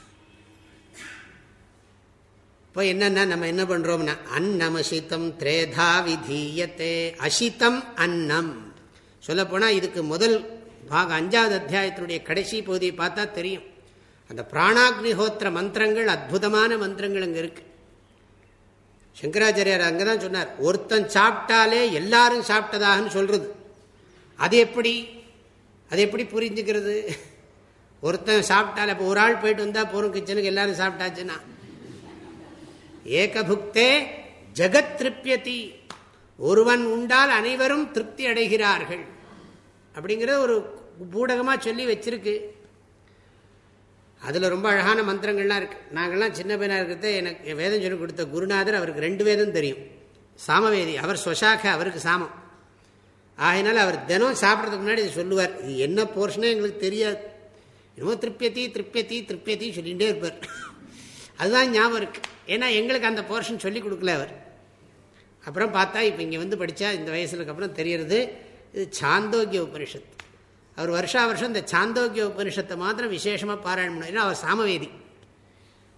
இப்போ என்னன்னா நம்ம என்ன பண்றோம்னா அன்னமசித்தம் திரேதா விதீயத்தே அசித்தம் அன்னம். சொல்ல இதுக்கு முதல் பாக அஞ்சாவது அத்தியாயத்தினுடைய கடைசி பகுதியை பார்த்தா தெரியும். அந்த பிராணாக்னிஹோத்திர மந்திரங்கள் அற்புதமான மந்திரங்கள் அங்கே இருக்கு. சங்கராச்சாரியார் அங்கே தான் சொன்னார் ஒருத்தன் சாப்பிட்டாலே எல்லாரும் சாப்பிட்டதாகன்னு சொல்றது. அது எப்படி? அது எப்படி புரிஞ்சுக்கிறது? ஒருத்தன் சாப்பிட்டாலே இப்போ ஒரு ஆள் போயிட்டு வந்தால் போகிறோம் கிச்சனுக்கு எல்லாரும் சாப்பிட்டாச்சுன்னா. ஏகபுக்தே ஜெகத் திருப்தியதி ஒருவன் உண்டால் அனைவரும் திருப்தி அடைகிறார்கள். அப்படிங்கிறத ஒரு பூடகமாக சொல்லி வச்சிருக்கு. அதில் ரொம்ப அழகான மந்திரங்கள்லாம் இருக்குது நாங்கள்லாம் சின்ன பையனாக இருக்கிறத எனக்கு வேதம் சொல்லி கொடுத்த குருநாதர் அவருக்கு ரெண்டு வேதம் தெரியும். சாமவேதி அவர் ஸ்வசாக அவருக்கு சாமம். ஆகினால அவர் தினம் சாப்பிட்றதுக்கு முன்னாடி இது சொல்லுவார். இது என்ன போர்ஷனே எங்களுக்கு தெரியாது. என்னமோ திருப்பியத்தி திருப்தி திருப்பியத்தி சொல்லிகிட்டே இருப்பார். அதுதான் ஞாபகம் இருக்கு. ஏன்னா எங்களுக்கு அந்த போர்ஷன் சொல்லி கொடுக்கல அவர். அப்புறம் பார்த்தா இப்போ இங்கே வந்து படித்தா இந்த வயசுக்கு அப்புறம் தெரியறது இது சாந்தோக்கிய உபனிஷத். அவர் வருஷா வருஷம் இந்த சாந்தோக்கிய உபனிஷத்தை மாத்திரம் விசேஷமாக பாராயணம் பண்ணார் ஏன்னா அவர் சாமவேதி.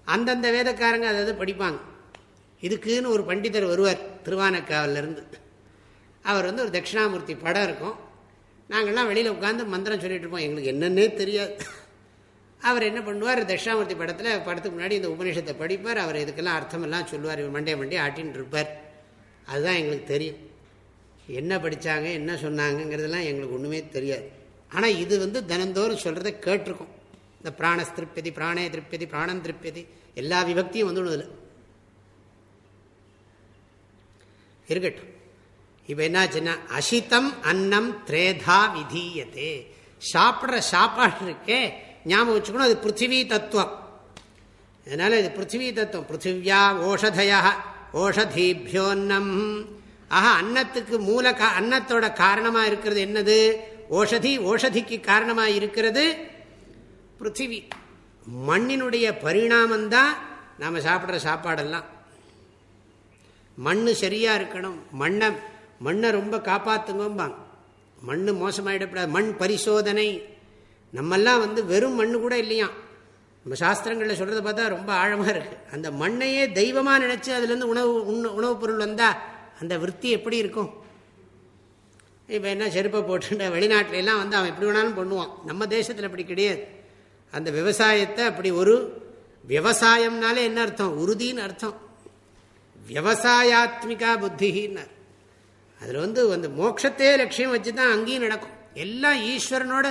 அந்தந்த வேதக்காரங்க அதாவது படிப்பாங்க. இதுக்குன்னு ஒரு பண்டிதர் வருவார் திருவானக்காவிலிருந்து. அவர் வந்து ஒரு தட்சிணாமூர்த்தி படம் இருக்கும். நாங்கள்லாம் வெளியில் உட்காந்து மந்திரம் சொல்லிட்டு இருப்போம். எங்களுக்கு என்னென்னே தெரியாது. அவர் என்ன பண்ணுவார்? தட்சிணாமூர்த்தி படத்தில் படத்துக்கு முன்னாடி இந்த உபநிஷத்தை படிப்பார். அவர் இதுக்கெல்லாம் அர்த்தமெல்லாம் சொல்லுவார். இவர் மண்டே மண்டே ஆட்டின்னு இருப்பார். அதுதான் எங்களுக்கு தெரியும். என்ன படித்தாங்க என்ன சொன்னாங்கங்கிறதெல்லாம் எங்களுக்கு ஒன்றுமே தெரியாது. ஆனால் இது வந்து தினந்தோறும் சொல்கிறத கேட்டிருக்கோம். இந்த பிராண திருப்பதி பிராணே திருப்பதி பிராணம் திருப்பதி எல்லா விபக்தியும் வந்துடும் இல்லை இருக்கட்டும். இப்போ என்னாச்சுன்னா அசித்தம் அன்னம் திரேதா விதீயத்தே சாப்பிட்ற சாப்பாடு இருக்கே ஞாபகம் வச்சுக்கணும் அது பிருத்திவி தத்துவம். அதனால இது பிருத்திவி தத்துவம். பிருத்திவியா ஓஷதயா ஓஷதீபியோன்னம். ஆஹா அன்னத்துக்கு மூல அன்னத்தோட காரணமா இருக்கிறது என்னது? ஓஷதி ஓஷதிக்கு காரணமா இருக்கிறது பிருத்திவி. மண்ணினுடைய பரிணாமந்தான் நாம் சாப்பிட்ற சாப்பாடெல்லாம். மண் சரியா இருக்கணும். மண்ணை மண்ணை ரொம்ப காப்பாத்துங்கம்பாங்க. மண் மோசமாயிடப்படாது. மண் பரிசோதனை. நம்மெல்லாம் வந்து வெறும் மண் கூட இல்லையா? நம்ம சாஸ்திரங்களில் சொல்கிறத பார்த்தா ரொம்ப ஆழமாக இருக்குது அந்த மண்ணையே தெய்வமாக நினச்சி அதுலேருந்து உணவு உணவுப் பொருள் வந்தால் அந்த விற்பி எப்படி இருக்கும்? இப்போ என்ன செருப்பை போட்டு வெளிநாட்டிலெல்லாம் வந்து அவன் எப்படி வேணாலும் பண்ணுவான். நம்ம தேசத்தில் அப்படி கிடையாது. அந்த விவசாயத்தை அப்படி ஒரு விவசாயம்னாலே என்ன அர்த்தம்? உறுதின்னு அர்த்தம். விவசாயாத்மிகா புத்திகின்னார் அதில் வந்து அந்த மோட்சத்தையே லட்சியம் வச்சு தான் அங்கேயும் நடக்கும். எல்லாம் ஈஸ்வரனோட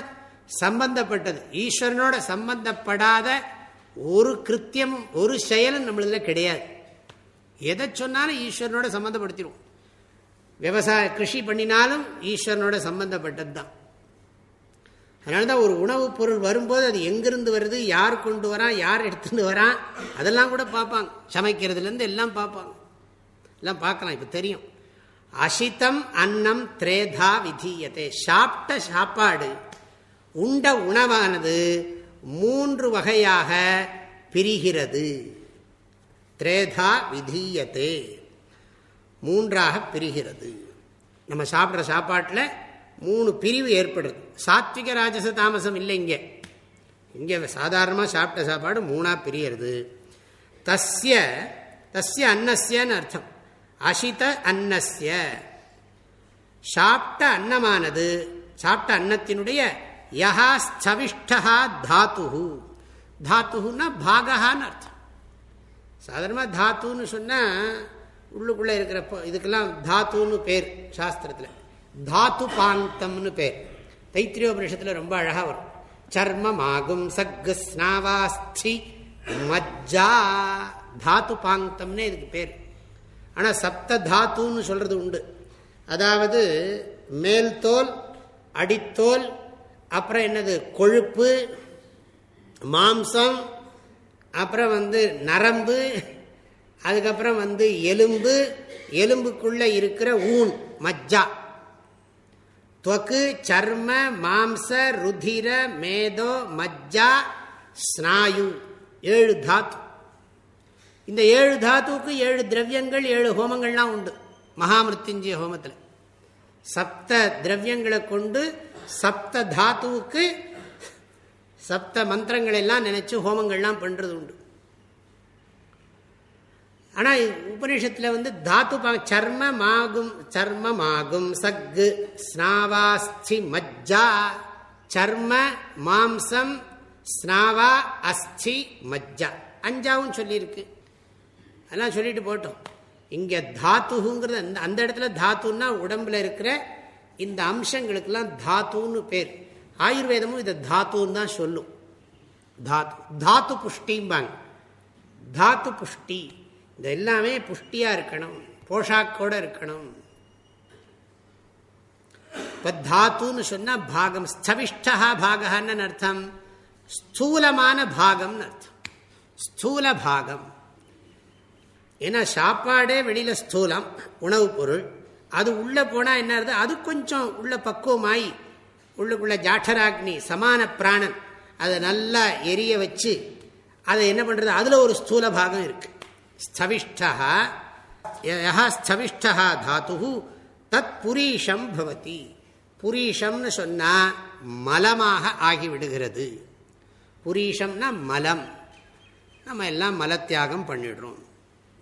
சம்பந்தப்பட்டது. ஈஸ்வரனோட சம்பந்தப்படாத ஒரு கிருத்தியம் ஒரு செயலும் நம்மளதுல கிடையாது. எதை சொன்னாலும் ஈஸ்வரனோட சம்பந்தப்படுத்திடுவோம். விவசாய கிருஷி பண்ணினாலும் ஈஸ்வரனோட சம்பந்தப்பட்டது தான். அதனால தான் ஒரு உணவுப் பொருள் வரும்போது அது எங்கிருந்து வருது யார் கொண்டு வரான் யார் எடுத்துட்டு வரான் அதெல்லாம் கூட பார்ப்பாங்க. சமைக்கிறதுலேருந்து எல்லாம் பார்ப்பாங்க. எல்லாம் பார்க்கலாம் இப்போ தெரியும். அசித்தம் அன்னம் திரேதா விதீயத்தை சாப்பிட்ட சாப்பாடு உண்ட உணவானது மூன்று வகையாக பிரிகிறது. திரேதா விதீயத்தே மூன்றாக பிரிகிறது. நம்ம சாப்பிட்ற சாப்பாட்டில் மூணு பிரிவு ஏற்படுது. சாத்விக ராஜச தாமசம் இல்லை இங்கே. இங்கே சாதாரணமாக சாப்பிட்ட சாப்பாடு மூணாக பிரியறது தஸ்ய தஸ்ய அன்னஸ்யன்னு அர்த்தம். அசித அன்னஸ்ய. சாப்பிட்ட அன்னமானது சாப்பிட்ட அன்னத்தினுடைய யஹா ஸ்தவிஷ்டா தாத்து தாத்துன்னா பாகஹான்னு அர்த்தம் சாதாரணமாக தாத்துன்னு சொன்னால் உள்ளுக்குள்ளே இருக்கிற இதுக்கெல்லாம் தாத்துன்னு பேர் சாஸ்திரத்தில் தாத்து பாந்தம்னு பேர் தைத்திரியோபனிஷத்தில் ரொம்ப அழகாக வரும் சர்மமாகும் சக்கு ஸ்னாவாஸ்தி மஜ்ஜா தாத்து பாங்கம்னே இதுக்கு பேர் ஆனால் சப்த தாத்துன்னு சொல்கிறது உண்டு அதாவது மேல்தோல் அடித்தோல் அப்புறம் என்னது கொழுப்பு மாம்சம் அப்புறம் வந்து நரம்பு அதுக்கப்புறம் வந்து எலும்பு எலும்புக்குள்ளே இருக்கிற ஊன் மஜ்ஜா. துவக்கு சர்ம மாம்ச ருதிர மேதோ மஜ்ஜா ஸ்நாயு. ஏழு தாத்து. இந்த ஏழு தாத்துவுக்கு ஏழு திரவியங்கள் ஏழு ஹோமங்கள்லாம் உண்டு. மகாமிருத்யுஞ்சய ஹோமத்தில். சப்த திரவியங்களை கொண்டு சப்த தாத்துவுக்கு சப்த மந்திரங்கள் எல்லாம் நினைச்சு ஹோமங்கள்லாம் பண்றது உண்டு. ஆனால் உபநிஷத்தில் வந்து தாத்து சர்மமாகும் சர்மமாகும் சக்கு ஸ்னாவாஸ்தி மஜ்ஜா சர்ம மாம்சம் ஸ்னாவா அஸ்தி மஜ்ஜா. அஞ்சாவும் சொல்லியிருக்கு. அதெல்லாம் சொல்லிட்டு போட்டோம். இங்கே தாத்துங்கிறது அந்த அந்த இடத்துல தாத்துன்னா உடம்புல இருக்கிற இந்த அம்சங்களுக்கெல்லாம் தாத்துன்னு பேர். ஆயுர்வேதமும் இதை தாத்துன்னு தான் சொல்லும். தாத்து தாத்து புஷ்டிம்பாங்க. தாத்து புஷ்டி. இது எல்லாமே புஷ்டியாக இருக்கணும். போஷாக்கோடு இருக்கணும். இப்போ தாத்துன்னு சொன்னால் பாகம் ஸ்தவிஷ்டா பாகன்னு அர்த்தம்? ஸ்தூலமான பாகம்னு அர்த்தம். ஸ்தூல பாகம். ஏன்னா சாப்பாடே வெளியில் ஸ்தூலம் உணவுப் பொருள். அது உள்ளே போனால் என்ன அது கொஞ்சம் உள்ள பக்குவமாயி உள்ளுக்குள்ள ஜாட்டராக்னி சமான பிராணன் அதை நல்லா எரிய வச்சு அதை என்ன பண்ணுறது அதில் ஒரு ஸ்தூல பாகம் இருக்குது ஸ்தவிஷ்டா யா ஸ்தவிஷ்டா தாத்து தத் புரீஷம் பவதி. புரீஷம்னு சொன்னால் மலமாக ஆகிவிடுகிறது. புரீஷம்னா மலம். நம்ம எல்லாம் மலத்தியாகம் பண்ணிடுறோம்.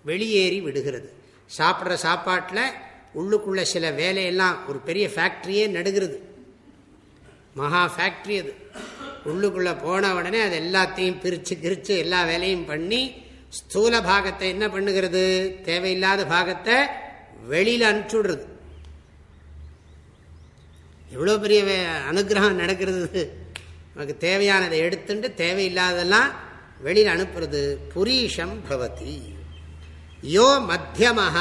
வெளியேறி விடுகிறது. சாப்பிட்ற சாப்பாட்டில் உள்ளுக்குள்ளே சில வேலையெல்லாம் ஒரு பெரிய ஃபேக்ட்ரியே நடுகிறது. மகா ஃபேக்ட்ரி அது. உள்ளுக்குள்ளே போன உடனே அது எல்லாத்தையும் பிரித்து கிரித்து எல்லா வேலையும் பண்ணி ஸ்தூல பாகத்தை என்ன பண்ணுகிறது? தேவையில்லாத பாகத்தை வெளியில் அனுப்பிச்சுடுறது எவ்வளோ பெரிய அனுகிரகம் நடக்கிறது? நமக்கு தேவையானதை எடுத்துட்டு தேவையில்லாதெல்லாம் வெளியில் அனுப்புறது. புரீஷம் பவதி. யோ மத்தியமாக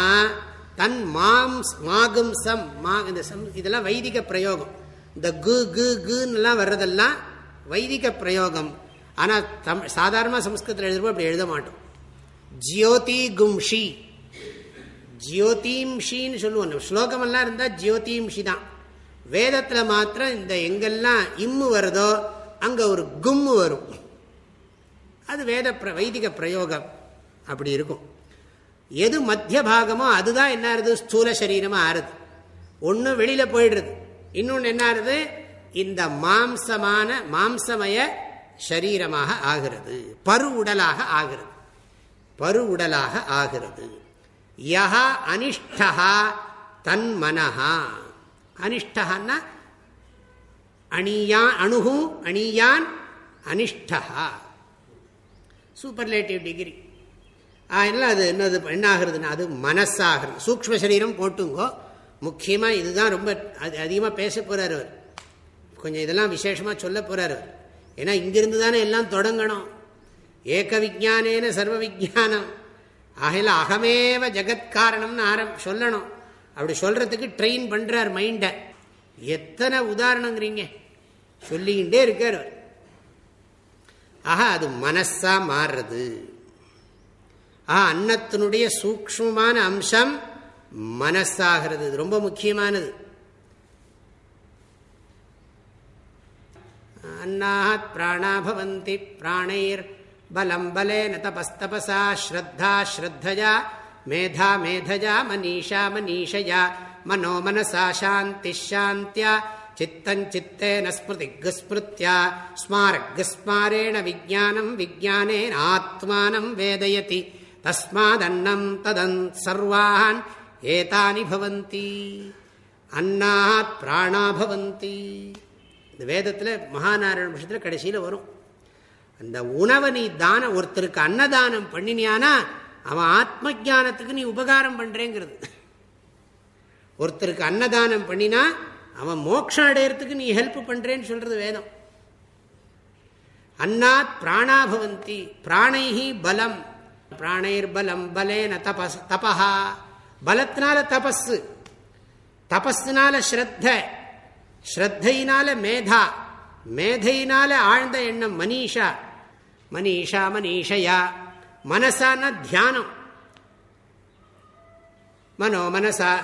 தன் மாம்ஸ் மாகும்சம் மா இந்த சம் இதெல்லாம் வைதிக பிரயோகம். இந்த கு கு குன்னெல்லாம் வர்றதெல்லாம் வைதிக பிரயோகம். ஆனால் தம் சாதாரணமாக சம்ஸ்கிருதத்தில் எழுதுறப்போ அப்படி எழுத மாட்டோம். ஜியோதி கும்ஷி ஜியோதீம்ஷின்னு சொல்லுவோம். ஸ்லோகமெல்லாம் இருந்தால் ஜியோதீம்ஷி தான். வேதத்தில் மாத்திரம் இந்த எங்கெல்லாம் இம்மு வருதோ அங்கே ஒரு கும்மு வரும். அது வேத வைதிக பிரயோகம். அப்படி இருக்கும். எது மத்திய பாகமோ அதுதான் என்ன ஆறுது? ஸ்தூல சரீரமாக ஆறுது. ஒன்று வெளியில் போயிடுறது இன்னொன்று என்ன ஆறுது? இந்த மாம்சமான மாம்சமய சரீரமாக ஆகிறது. பரு உடலாக ஆகிறது. பரு உடலாக ஆகிறது. யஹா அனிஷ்டா தன் மனஹா அனிஷ்டன்னா அணியான் அணுகும் அணியான் அனிஷ்டா சூப்பர்லேட்டிவ் டிகிரி. அதனால் அது என்னது என்ன ஆகுறதுன்னா அது மனசாகிறது. சூக்ம சரீரம் போட்டுங்கோ. முக்கியமாக இதுதான் ரொம்ப அது அதிகமாக பேச போகிறார் அவர். கொஞ்சம் இதெல்லாம் விசேஷமாக சொல்ல போகிறார் அவர். ஏன்னா இங்கிருந்து தானே எல்லாம் தொடங்கணும். ஏக விஜானேன சர்வ விஜானம் ஆகையில் அகமேவ ஜெகத்காரணம்னு ஆரம் சொல்லணும். அப்படி சொல்கிறதுக்கு ட்ரெயின் பண்ணுறார் மைண்டை எத்தனை உதாரணங்கிறீங்க. சொல்லிக்கிட்டே இருக்கார் ஆஹா அது மனசாக மாறுறது. ஆ அன்னத்தினுடைய சூக்மமான அம்சம் மனசாகிறது. இது ரொம்ப முக்கியமானது. அன்னாத் பிராணாபவந்தி பிராணைர் பலம் பலே நபஸ்தபசா ஸ்ரத்தா ஸ்ரத்தயா மேதா மேதயா மனிஷா மனிஷயா மனோ மனசா சாந்தி ஷாந்தியா சித்தஞ்சித்தேன ஸ்மிருதிஸ்மிருத்தியா ஸ்மாரக்ஸ்மாரேண விஜானம் விஜானேன ஆத்மானம் வேதயதி தஸ்மாதன்னம் ததன் சர்வான் ஏதானி பவந்தி அன்னாத் பிராணா பவந்தி இந்த வேதத்தில் மகாநாராயண விஷயத்தில் கடைசியில் வரும். அந்த உணவை நீ தான ஒருத்தருக்கு அன்னதானம் பண்ணினியானா அவன் ஆத்ம ஜானத்துக்கு நீ உபகாரம் பண்ணுறேங்கிறது ஒருத்தருக்கு அன்னதானம் பண்ணினா அவன் மோட்சம் அடையறதுக்கு நீ ஹெல்ப் பண்ணுறேன்னு சொல்கிறது வேதம். அன்னாத் பிராணாபவந்தி பிராணைஹி பலம். பிராணைர் பலம் பலேன தபஸ் தபஹா. பலத்தினால தபஸ். தபஸ்னால ஸ்ரத்த. ஸ்ரத்தையினால மேதா. மேதையினால ஆழ்ந்த எண்ணம் மனிஷா. மனிஷா மனிஷயா. மனசான தியானம். மனோ மனசா.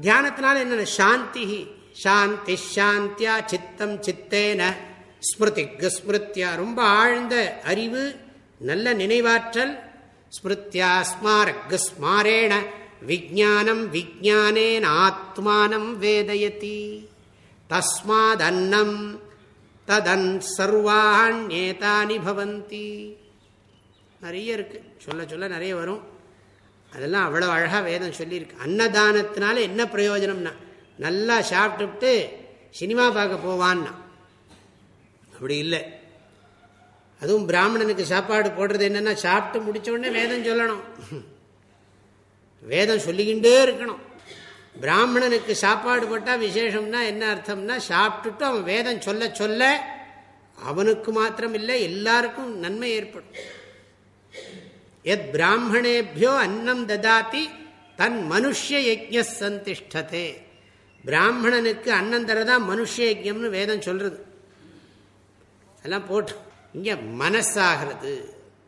தியானத்தினால என்ன சாந்தி. சாந்தி சாந்தியா சித்தம் சித்தேன. ஸ்மிருதி ஸ்மிருத்தியா. ரொம்ப ஆழ்ந்த அறிவு நல்ல நினைவாற்றல் ஸ்மிருத்யா ஸ்மாரக் ஸ்மாரேண விஜானம் விஜானேன ஆத்மானம் வேதயதி. தஸ்மாதன்னம் ததன் சர்வாண்யேதானி பவந்தி. நிறைய இருக்கு. சொல்ல சொல்ல நிறைய வரும். அதெல்லாம் அவ்வளோ அழகாக வேதம் சொல்லியிருக்கு. அன்னதானத்தினால என்ன பிரயோஜனம்னா நல்லா சாப்பிட்டுட்டு சினிமா பார்க்க போவான்னா. அப்படி இல்லை. அதுவும் பிராமணனுக்கு சாப்பாடு போடுறது என்னென்னா சாப்பிட்டு முடிச்ச உடனே வேதம் சொல்லணும். வேதம் சொல்லிக்கிட்டே இருக்கணும். பிராமணனுக்கு சாப்பாடு போட்டால் விசேஷம்னா என்ன அர்த்தம்னா சாப்பிட்டுட்டு அவன் வேதம் சொல்ல சொல்ல அவனுக்கு மாத்திரம் இல்லை எல்லாருக்கும் நன்மை ஏற்படும். எத் பிராமணேபியோ அன்னம் ததாத்தி தன் மனுஷ யஜ்ய சந்திஷ்டதே. பிராமணனுக்கு அன்னம் தரதான் மனுஷ யஜ்யம்னு வேதம் சொல்றது. எல்லாம் போட்டு இங்கே மனசாகிறது.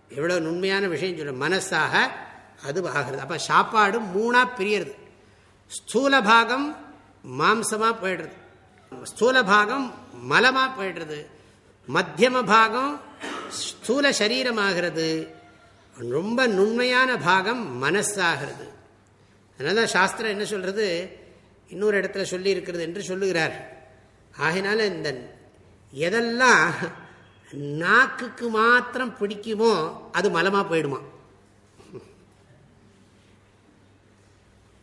எவ்வளோ நுண்மையான விஷயம் சொல்ல மனசாக அது ஆகிறது. அப்போ சாப்பாடு மூணாக பிரியறது. ஸ்தூல பாகம் மாம்சமாக போயிடுறது. ஸ்தூல பாகம் மலமாக போயிடுறது. மத்தியம பாகம் ஸ்தூல சரீரமாகிறது. ரொம்ப நுண்மையான பாகம் மனசாகிறது. அதனால சாஸ்திரம் என்ன சொல்கிறது இன்னொரு இடத்துல சொல்லி இருக்கிறது என்று சொல்லுகிறார். ஆகினால இந்த எதெல்லாம் நாக்குக்கு மாத்திரம் பிடிக்குமோ அது மலமா போயிடுமா?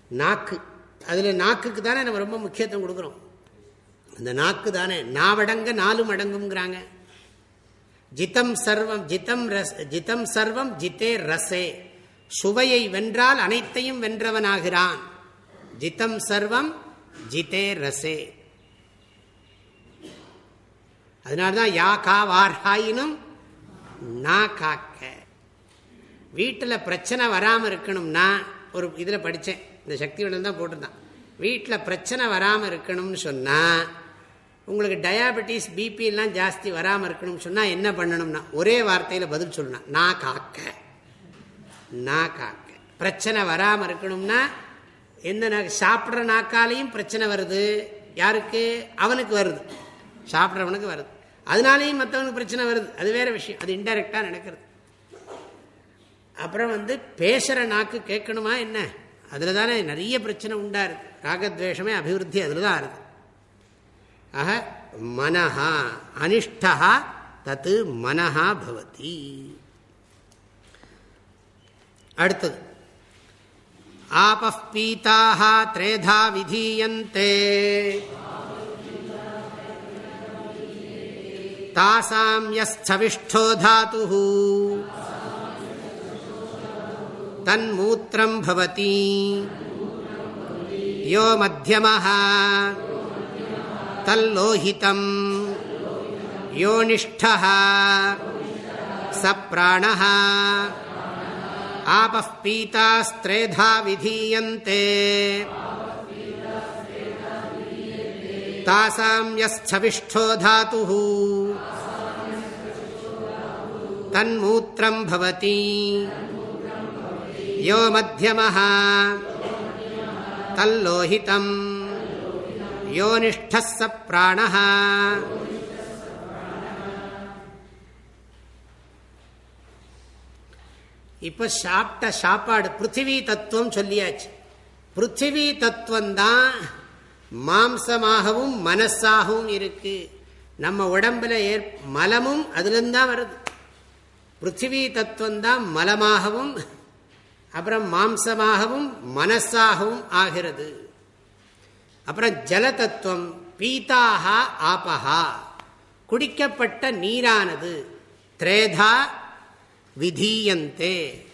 நாக்கு. அதில் நாக்குக்கு தானே நம்ம ரொம்ப முக்கியத்துவம் கொடுக்குறோம். அந்த நாக்கு தானே. நாவடங்க நாலு மடங்குங்கிறாங்க ஜிதம் சர்வம் ஜிதம் ரஸ் ஜிதம் சர்வம் ஜித்தே ரசே. சுவையை வென்றால் அனைத்தையும் வென்றவனாகிறான். ஜிதம் சர்வம் ஜிதே ரசே. அதனால்தான் யா கா வார்ஹாயினும் நான் காக்க வீட்டில் பிரச்சனை வராமல் இருக்கணும்னா ஒரு இதில் படித்தேன் இந்த சக்தி தான் போட்டிருந்தான். வீட்டில் பிரச்சனை வராமல் இருக்கணும்னு சொன்னால் உங்களுக்கு டயாபெட்டிஸ் பிபிலாம் ஜாஸ்தி வராமல் இருக்கணும்னு சொன்னால் என்ன பண்ணணும்னா ஒரே வார்த்தையில் பதில் சொல்லணும். நான் காக்க நான் காக்க பிரச்சனை வராமல் இருக்கணும்னா எந்த சாப்பிட்ற நாக்காலையும் பிரச்சனை வருது. யாருக்கு? அவனுக்கு வருது. சாப்பிட்றவனுக்கு வருது. அதனாலேயும் மற்றவனுக்கு பிரச்சனை வருது. அது வேற விஷயம். அது இன்டெரக்டாக நடக்கிறது. அப்புறம் வந்து பேசுகிற நாக்கு கேட்கணுமா என்ன? அதில் தானே நிறைய பிரச்சனை உண்டாருது. ராகத்வேஷமே அபிவிருத்தி அதில் தான் ஆறுது. ஆக மனஹா அனிஷ்டா தத்து மனஹா பவதி. அடுத்தது. ஆபீதாக திரேதா விதீயந்தே. तासां यस्थविष्ठो धातुः। तन्मूत्रं भवति। यो मध्यमः। तल्लोहितं। योनिष्ठः स प्राणः। आपः पीतास्त्रेधा विधीयन्ते। तासां यस्थविष्ठो धातुः तन्मूत्रं भवति यो मध्यमः तल्लोहितम् யோனிஷ்ட ச பிராண இப்ப சாப்பிட்ட சாப்பாடு பிருத்திவி தத்துவம் சொல்லியாச்சு பிருத்திவி தத்துவம் தான் மாம்சமாகவும் மனசாகவும் இருக்கு. நம்ம உடம்புல ஏற் மலமும் அதுலேருந்து தான் வருது. பிருத்திவி தத்துவம் தான் மலமாகவும் அப்புறம் மாம்சமாகவும் மனசாகவும் ஆகிறது. அப்புறம் ஜல தத்துவம் பீதாகா ஆபஹா. குடிக்கப்பட்ட நீரானது திரேதா விதீயந்தே.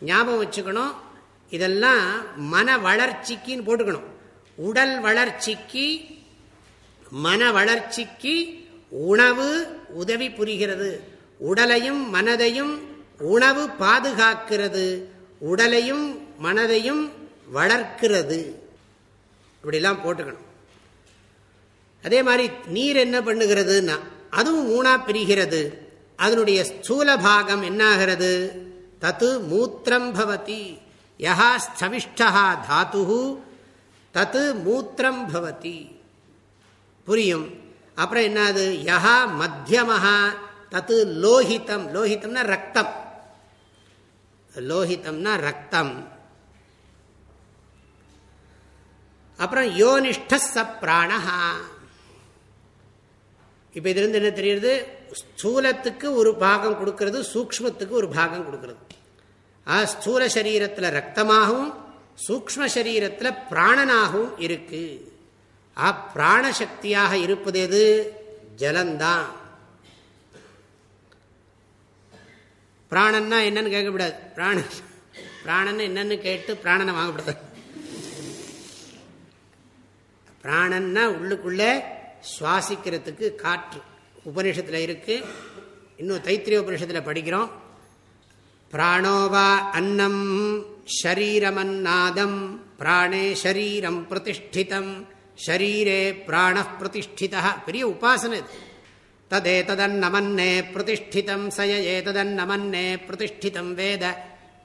ஞாபகம் வச்சுக்கணும் இதெல்லாம் மன வளர்ச்சிக்குன்னு போட்டுக்கணும். உடல் வளர்ச்சிக்கு மன வளர்ச்சிக்கு உணவு உதவி புரிகிறது. உடலையும் மனதையும் உணவு பாதுகாக்கிறது. உடலையும் மனதையும் வளர்க்கிறது. இப்படிலாம் போட்டுக்கணும். அதே மாதிரி நீர் என்ன பண்ணுகிறதுனா அதுவும் மூணா பிரிகிறது. அதனுடைய ஸ்தூல பாகம் என்னாகிறது? தத்து மூத்திரம் பவதி. யகா ஸ்தவிஷ்டா தாத்து தத்து மூத்திரம் பவதி. புரியும். அப்புறம் என்னது? யஹா மத்தியமஹா தத்து லோஹிதம். லோஹிதம்னா ரத்தம் லோஹிதம்னா ரத்தம் அப்புறம் யோனிஷ்ட ச பிராணஹா. இப்போ இதுலேருந்து என்ன தெரியுது? ஸ்தூலத்துக்கு ஒரு பாகம் கொடுக்கறது சூக்மத்துக்கு ஒரு பாகம் கொடுக்கறது. ஆ ஸ்தூல சரீரத்தில் ரத்தமாகவும் சூக்ம சரீரத்தில் பிராணனாகவும் இருக்கு. ஆ பிராணசக்தியாக இருப்பது எது? ஜலந்தான். பிராணன்னா என்னன்னு கேட்கக்கூடாது. பிராணன் பிராணன் என்னன்னு கேட்டு பிராணனை வாங்கக்கூடாது பிராணன்னா உள்ளுக்குள்ளே சுவாசிக்கிறதுக்கு காற்று. உபனிஷத்தில் இருக்குது இன்னும் தைத்திரிய உபனிஷத்தில் படிக்கிறோம். பிராணோவா அன்னம் ஷரீரமன்னாதம் பிராணே ஷரீரம் பிரதிஷ்டிதம். ஷரீரே பிராண பிரதிஷ்டிதா பெரிய உபாசனை இது. ததேததன்னமன்னே பிரதிஷ்டிதம் சய ஏததன்னமன்னே பிரதிஷ்டிதம் வேத.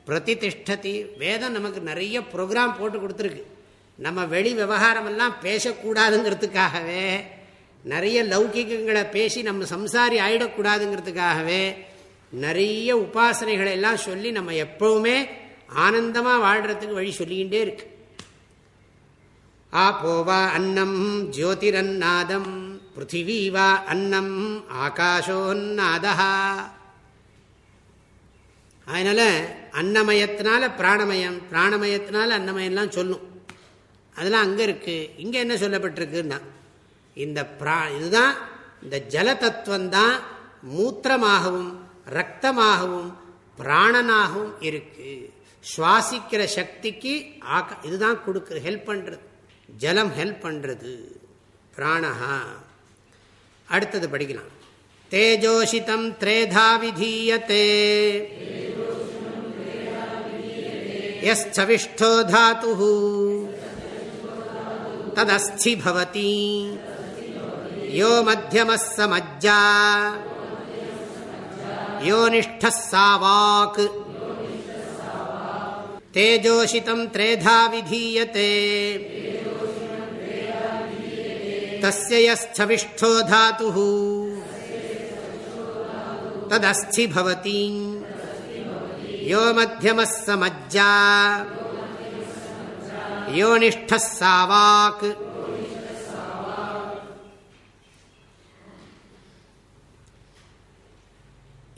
பிரதிதிஷ்டதி வேதம் நமக்கு நிறைய ப்ரோக்ராம் போட்டு கொடுத்துருக்கு. நம்ம வெளி விவகாரமெல்லாம் பேசக்கூடாதுங்கிறதுக்காகவே நிறைய லௌகிகங்களை பேசி நம்ம சம்சாரி ஆயிடக்கூடாதுங்கிறதுக்காகவே நிறைய உபாசனைகளை எல்லாம் சொல்லி நம்ம எப்பவுமே ஆனந்தமாக வாழ்கிறதுக்கு வழி சொல்லிக்கிட்டே இருக்கு. போவா அன்னம் ஜோதிரநாதம் பிருத்திவி வா அன்னம் ஆகாஷோன்னாதா அதனால அன்னமயத்தினால பிராணமயம் பிராணமயத்தினால அன்னமயம்லாம் சொல்லும். அதெல்லாம் அங்கே இருக்குது இங்கே என்ன சொல்லப்பட்டிருக்குன்னா இந்த பிரா இதுதான் இந்த ஜல தத்துவம் தான் மூத்திரமாகவும் ரத்தமாகவும் பிராணனாகவும் இருக்கு. சுவாசிக்கிற சக்திக்கு ஆக்க இதுதான் கொடுக்குறது ஹெல்ப் பண்ணுறது ஜலம் ஹெல்ப் பண்ணுறது பிராணஹா. அடுத்தது படிக்கலாம். தேஜோஷிதம் திரேதா விதீயத்தே எஸ் சவிஷ்டோ தாத்து ததஸ்தி பவதி. யோ மத்தியமஸ் மஜ்ஜா. योनिष्ठः सावाक् तेजोषितं त्रेधा विधीयते। तस्य यस्थविष्ठो धातुः। तदस्थि भवति। यो मध्यमः समज्जा।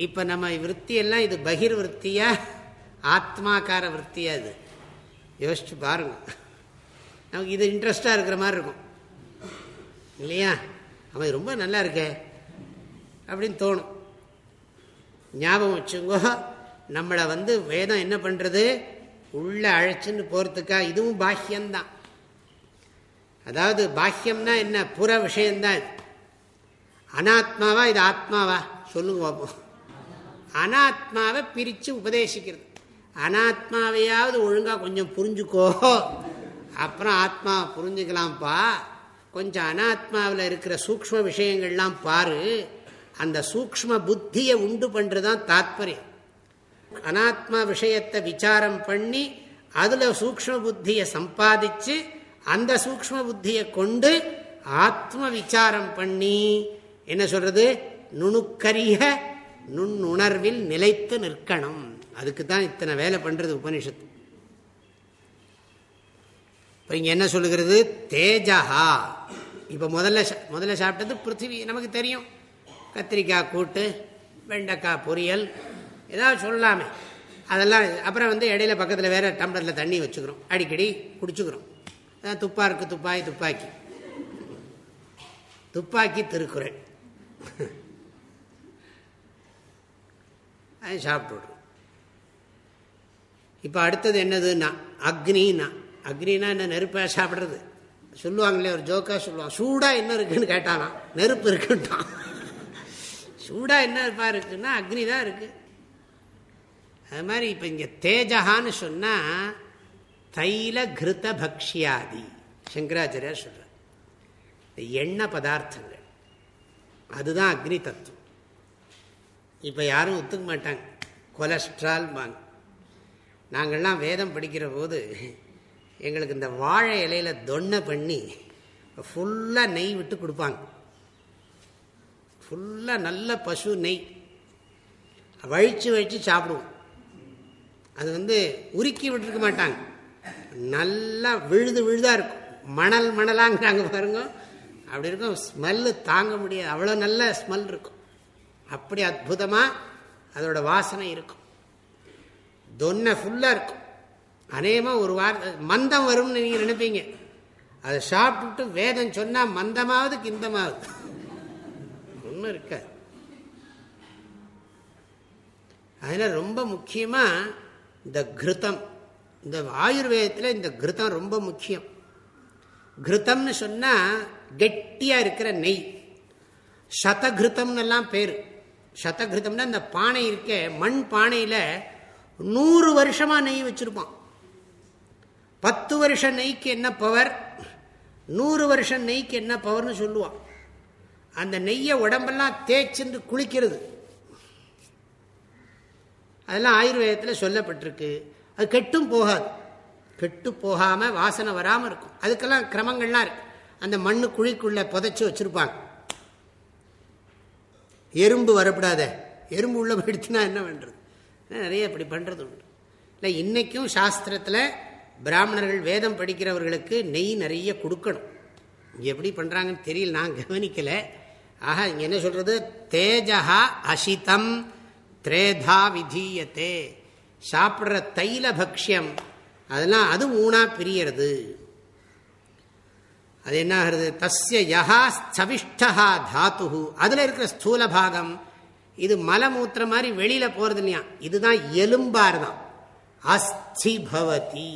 இப்போ நம்ம விற்த்தியெல்லாம் இது பகிர் விற்த்தியா ஆத்மாக்கார விற்த்தியா இது? யோசிச்சு பாருங்க. நமக்கு இது இன்ட்ரெஸ்டாக இருக்கிற மாதிரி இருக்கும். இல்லையா? அவன் ரொம்ப நல்லா இருக்கே அப்படின்னு தோணும். ஞாபகம் வச்சுங்கோ நம்மளை வந்து வேதம் என்ன பண்ணுறது உள்ள அழைச்சின்னு போகிறதுக்கா இதுவும் பாக்கியம்தான் அதாவது பாக்கியம்னா என்ன? புற விஷயம்தான் இது. அனாத்மாவா இது ஆத்மாவா? சொல்லுங்க பார்ப்போம் அனாத்மாவை பிரித்து உபதேசிக்கிறது. அனாத்மாவையாவது ஒழுங்காக கொஞ்சம் புரிஞ்சுக்கோ. அப்புறம் ஆத்மா புரிஞ்சுக்கலாம்ப்பா. கொஞ்சம் அனாத்மாவில் இருக்கிற சூக்ம விஷயங்கள்லாம் பாரு. அந்த சூக்ம புத்தியை உண்டு பண்ணுறது தான் தாத்பரியம். அனாத்மா விஷயத்தை விசாரம் பண்ணி அதில் சூக்ம புத்தியை சம்பாதிச்சு அந்த சூக்ம புத்தியை கொண்டு ஆத்ம விசாரம் பண்ணி என்ன சொல்றது? நுணுக்கரிய நுண்ணுணர்வில் நிலைத்து நிற்கணும். அதுக்கு தான் இத்தனை வேலை பண்ணுறது உபனிஷத்து. இப்போ இங்கே என்ன சொல்லுகிறது? தேஜஹா. இப்போ முதல்ல முதல்ல சாப்பிட்டது பிருத்திவி. நமக்கு தெரியும். கத்திரிக்காய் கூட்டு வெண்டைக்காய் பொரியல் ஏதாவது சொல்லலாமே. அதெல்லாம் அப்புறம் வந்து இடையில பக்கத்தில் வேற டம்ளரில் தண்ணி வச்சுக்கிறோம். அடிக்கடி குடிச்சுக்கிறோம். துப்பா இருக்கு துப்பாய் துப்பாக்கி. துப்பாக்கி திருக்குறள். அது சாப்பிட்டு இப்போ அடுத்தது என்னதுன்னா அக்னின்னா அக்னினா என்ன நெருப்பாக சாப்பிட்றது? சொல்லுவாங்களே ஒரு ஜோக்கா சொல்லுவாங்க சூடாக என்ன இருக்குன்னு கேட்டானா நெருப்பு இருக்குன்ட்டான். சூடாக என்ன இருப்பா இருக்குன்னா அக்னி தான் இருக்கு. அது மாதிரி இப்போ இங்கே தேஜகான்னு சொன்னால் தைல கிருத்த பக்ஷியாதி. சங்கராச்சாரியார் சொல்கிறார் எண்ணெய் பதார்த்தங்கள். அதுதான் அக்னி தத்துவம். இப்போ யாரும் ஒத்துக்க மாட்டாங்க. கொலஸ்ட்ரால் வாங்க நாங்கள்லாம் வேதம் படிக்கிற போது எங்களுக்கு இந்த வாழை இலையில் தொன்னை பண்ணி ஃபுல்லாக நெய் விட்டு கொடுப்பாங்க. ஃபுல்லாக நல்ல பசு நெய். வழித்து வழித்து சாப்பிடுவோம். அது வந்து உருக்கி விட்டுருக்க மாட்டாங்க. நல்லா விழுது விழுதாக இருக்கும். மணல் மணலாங்கிறாங்க பாருங்க. அப்படி இருக்கும். ஸ்மெல்லு தாங்க முடியாது. அவ்வளோ நல்ல ஸ்மெல் இருக்கும். அப்படி அற்புதமாக அதோட வாசனை இருக்கும். தொன்னை ஃபுல்லாக இருக்கும். அநேகமாக ஒரு வார மந்தம் வரும்னு நீங்கள் நினைப்பீங்க. அதை சாப்பிட்டுட்டு வேதம் சொன்னால் மந்தமாவது கிந்தமாவது. ஒன்றும் இருக்காது. அதில் ரொம்ப முக்கியமாக இந்த கிருத்தம். இந்த ஆயுர்வேதத்தில் இந்த கிருத்தம் ரொம்ப முக்கியம். கிருத்தம்னு சொன்னால் கெட்டியாக இருக்கிற நெய். சதகிருத்தம்னு எல்லாம் பேர். சதகிருதம்னா இந்த பானை இருக்க மண் பானையில் நூறு வருஷமாக நெய் வச்சுருப்பான். பத்து வருஷம் நெய்க்கு என்ன பவர் நூறு வருஷம் நெய்க்கு என்ன பவர்னு சொல்லுவான். அந்த நெய்யை உடம்பெல்லாம் தேய்ச்சிருந்து குளிக்கிறது. அதெல்லாம் ஆயுர்வேதத்தில் சொல்லப்பட்டிருக்கு. அது கெட்டும் போகாது. கெட்டு போகாமல் வாசனை வராமல் இருக்கும். அதுக்கெல்லாம் கிரமங்கள்லாம் இருக்கு. அந்த மண்ணு குழிக்குள்ளே புதைச்சி வச்சுருப்பாங்க. எறும்பு வரப்படாத. எறும்பு உள்ள போயிடுச்சுன்னா என்ன பண்ணுறது நிறைய இப்படி பண்ணுறது உண்டு. இல்லை இன்றைக்கும் சாஸ்திரத்தில் பிராமணர்கள் வேதம் படிக்கிறவர்களுக்கு நெய் நிறைய கொடுக்கணும். எப்படி பண்ணுறாங்கன்னு தெரியல நான் கவனிக்கலை. ஆஹா இங்கே என்ன சொல்கிறது தேஜா அசிதம் திரேதா விதீயத்தே சாப்பிட்ற தைல பக்ஷியம் அதெல்லாம் அது மூணா பிரியறது. அது என்ன ஆகிறது தஸ்ய யஹா ஸ்தவிஷ்டா தாத்து அதில் இருக்கிற ஸ்தூல பாகம் இது மலமூத்திர மாதிரி வெளியில போறது இல்லையா? இதுதான் எலும்பார் தான் அஸ்தி பவதி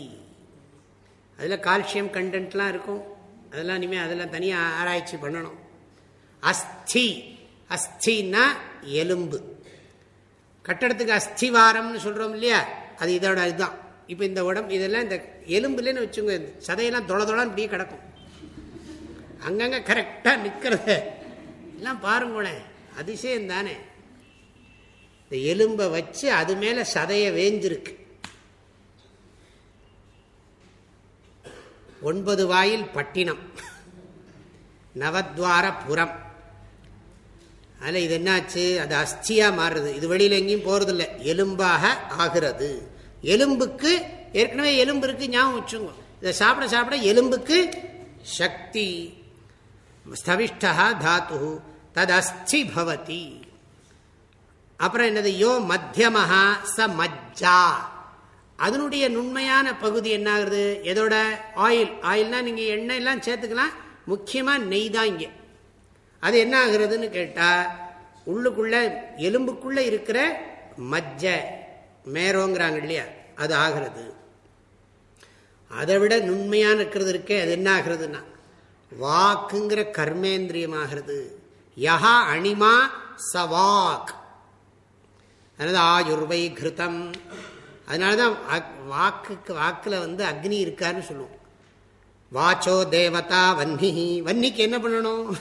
அதில் கால்சியம் கண்டென்ட்லாம் இருக்கும். அதெல்லாம் இனிமேல் அதெல்லாம் தனியாக ஆராய்ச்சி பண்ணணும். அஸ்தி. அஸ்தின்னா எலும்பு. கட்டடத்துக்கு அஸ்திவாரம்னு சொல்கிறோம் இல்லையா? அது இதோட இதுதான். இப்போ இந்த உடம்பு இதெல்லாம் இந்த எலும்புலன்னு வச்சுங்க சதையெல்லாம் தொலை தொலைன்னு இப்படியே கிடக்கும். அங்கங்கே கரெக்டாக நிற்கிறது எல்லாம் பாருங்களேன் அதிசயம் தானே. இந்த எலும்பை வச்சு அது மேலே சதையை வேஞ்சிருக்கு. ஒன்பது வாயில் பட்டினம். நவத்வார புறம். அதில் இது என்னாச்சு? அது அஸ்தியாக மாறுறது இது வெளியில் எங்கேயும் போகிறதில்ல எலும்பாக ஆகிறது. எலும்புக்கு ஏற்கனவே எலும்பு இருக்குது ஞாபகம் வச்சுங்க இதை சாப்பிட சாப்பிட எலும்புக்கு சக்தி. ஸ்தவிஷ்டா தாத்து தது அஸ்தி பவதி. அப்புறம் என்னது? யோ மத்தியமஹா ச மஜ்ஜா. அதனுடைய நுண்மையான பகுதி என்ன ஆகுது எதோட? ஆயில். ஆயில்னா நீங்கள் எண்ணெய் எல்லாம் சேர்த்துக்கலாம். முக்கியமாக நெய் தான் இங்கே. அது என்ன ஆகுறதுன்னு கேட்டால் உள்ளுக்குள்ள எலும்புக்குள்ள இருக்கிற மஜ்ஜ மேரோங்கிறாங்க இல்லையா? அது ஆகிறது. அதை விட நுண்மையான இருக்கிறது இருக்கே அது என்ன ஆகுறதுன்னா வாக்குங்கிற கர்மேந்திரியமாகிறது. யஹா அணிமா சவாக் அதனால ஆயுர்வை கிருதம் அதனால தான் வாக்குக்கு வாக்கில் வந்து அக்னி இருக்காருன்னு சொல்லுவோம். வாச்சோ தேவதா வன்னி வன்னிக்கு என்ன பண்ணணும்?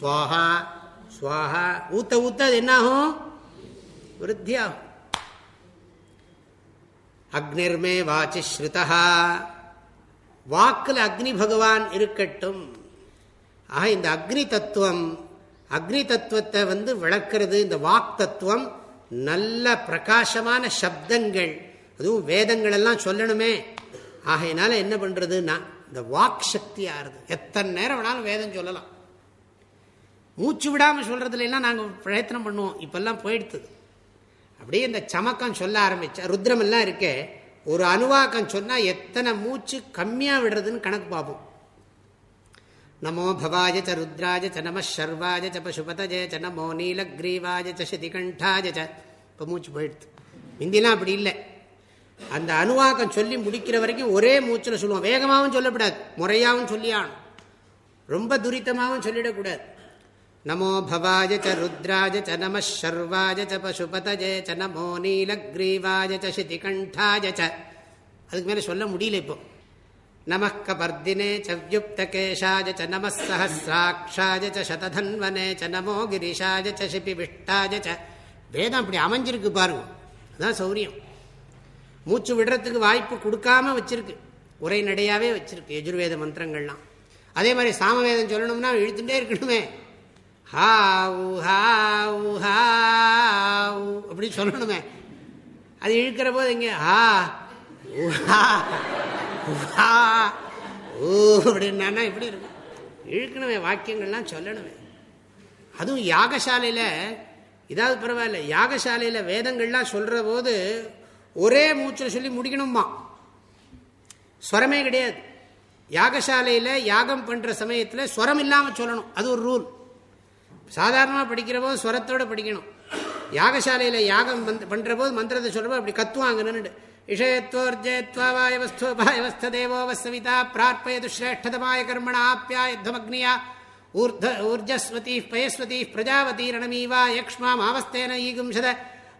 சுவாஹா ஸ்வாஹா. ஊத்த ஊத்த அது என்னாகும்? விருத்தியாகும். அக்னிர்மே வாச்சி ஸ்ருதா வாக்கில் அக்னி பகவான் இருக்கட்டும். ஆக இந்த அக்னி தத்துவம் அக்னி தத்துவத்தை வந்து விளக்கிறது இந்த வாக் தத்துவம் நல்ல பிரகாசமான சப்தங்கள் அதுவும் வேதங்கள் எல்லாம் சொல்லணுமே. ஆகையினால என்ன பண்றதுன்னா இந்த வாக் சக்தி ஆறுது. எத்தனை நேரம் வேணாலும் வேதம் சொல்லலாம். மூச்சு விடாமல் சொல்றதுல எல்லாம் நாங்கள் பிரயத்தனம் பண்ணுவோம். இப்பெல்லாம் போயிடுத்து. அப்படியே இந்த சமக்கம் சொல்ல ஆரம்பிச்சா ருத்ரம் எல்லாம் இருக்கே ஒரு அணுவாக்கம் சொன்னால் எத்தனை மூச்சு கம்மியாக விடுறதுன்னு கணக்கு பார்ப்போம். நமோ பவாஜ ச ருத்ராஜ ச நம ஷர்வாஜ ச பசுபதஜே ச நமோ நீலக்ரீவாஜ ச சிதிகண்டாஜ ச. இப்போ மூச்சு போயிடுது. முந்திலாம் அப்படி இல்லை. அந்த அணுவாக்கம் சொல்லி முடிக்கிற வரைக்கும் ஒரே மூச்சில் சொல்லுவோம். வேகமாகவும் சொல்லக்கூடாது முறையாகவும் சொல்லியானும் ரொம்ப துரிதமாகவும் சொல்லிடக்கூடாது. நமோ பவாஜ ச ருத்ராஜ ச நம ஷர்வாஜ ச பசுபதஜே ச நமோ நீலக்ரீவாஜ ச சிதிகண்டாஜ ச அதுக்கு மேலே சொல்ல முடியல இப்போ நமः कपर्दिने च व्युक्तकेशाय च नमः सहस्राक्षाय च शतधन्वने च नमो गिरिशाय च शिपिविष्टाय च வேதம் அப்படி அமைஞ்சிருக்கு பாருங்க அதுதான் சௌரியம் மூச்சு விடுறதுக்கு வாய்ப்பு கொடுக்காம வச்சிருக்கு உரை நடையாவே வச்சிருக்கு எஜுர்வேத மந்திரங்கள்லாம் அதே மாதிரி சாமவேதம் சொல்லணும்னா இழுத்துட்டே இருக்கணுமே ஹாவு ஹாவு ஹாவு அப்படி சொல்லணுமே அது இழுக்கிற போது இங்கே ஹா ஊஹா உஹா ஊ அப்படின்னா இப்படி இருக்கும்? இழுக்கணுமே வாக்கியங்கள்லாம் சொல்லணுமே. அதுவும் யாகசாலையில் இதாவது பரவாயில்ல யாகசாலையில் வேதங்கள்லாம் சொல்கிற போது ஒரே மூச்சில் சொல்லி முடிக்கணுமா ஸ்வரமே கிடையாது. யாகசாலையில் யாகம் பண்ணுற சமயத்தில் ஸ்வரம் இல்லாமல் சொல்லணும். அது ஒரு ரூல். சாதாரணமாக படிக்கிற போது ஸ்வரத்தோடு படிக்கணும். யாகசாலையில் யாகம் பண்ணுற போது மந்திரத்தை சொல்கிறப்போ அப்படி கத்துவாங்கன்னு இஷயத்வோர்ஜயத்வாவாயவஸ்தோபாயவஸ்தேவோ பிரார்ப்பயது ஸ்ரேஷ்டதமாய கர்மண ஆப்யாயுத்தமக்னியா ஊர்த ஊர்ஜஸ்வதி பயஸ்வதி பிரஜாவதீரணமீவா யக்ஷ்மா மாவஸ்தேன ஈகும்சத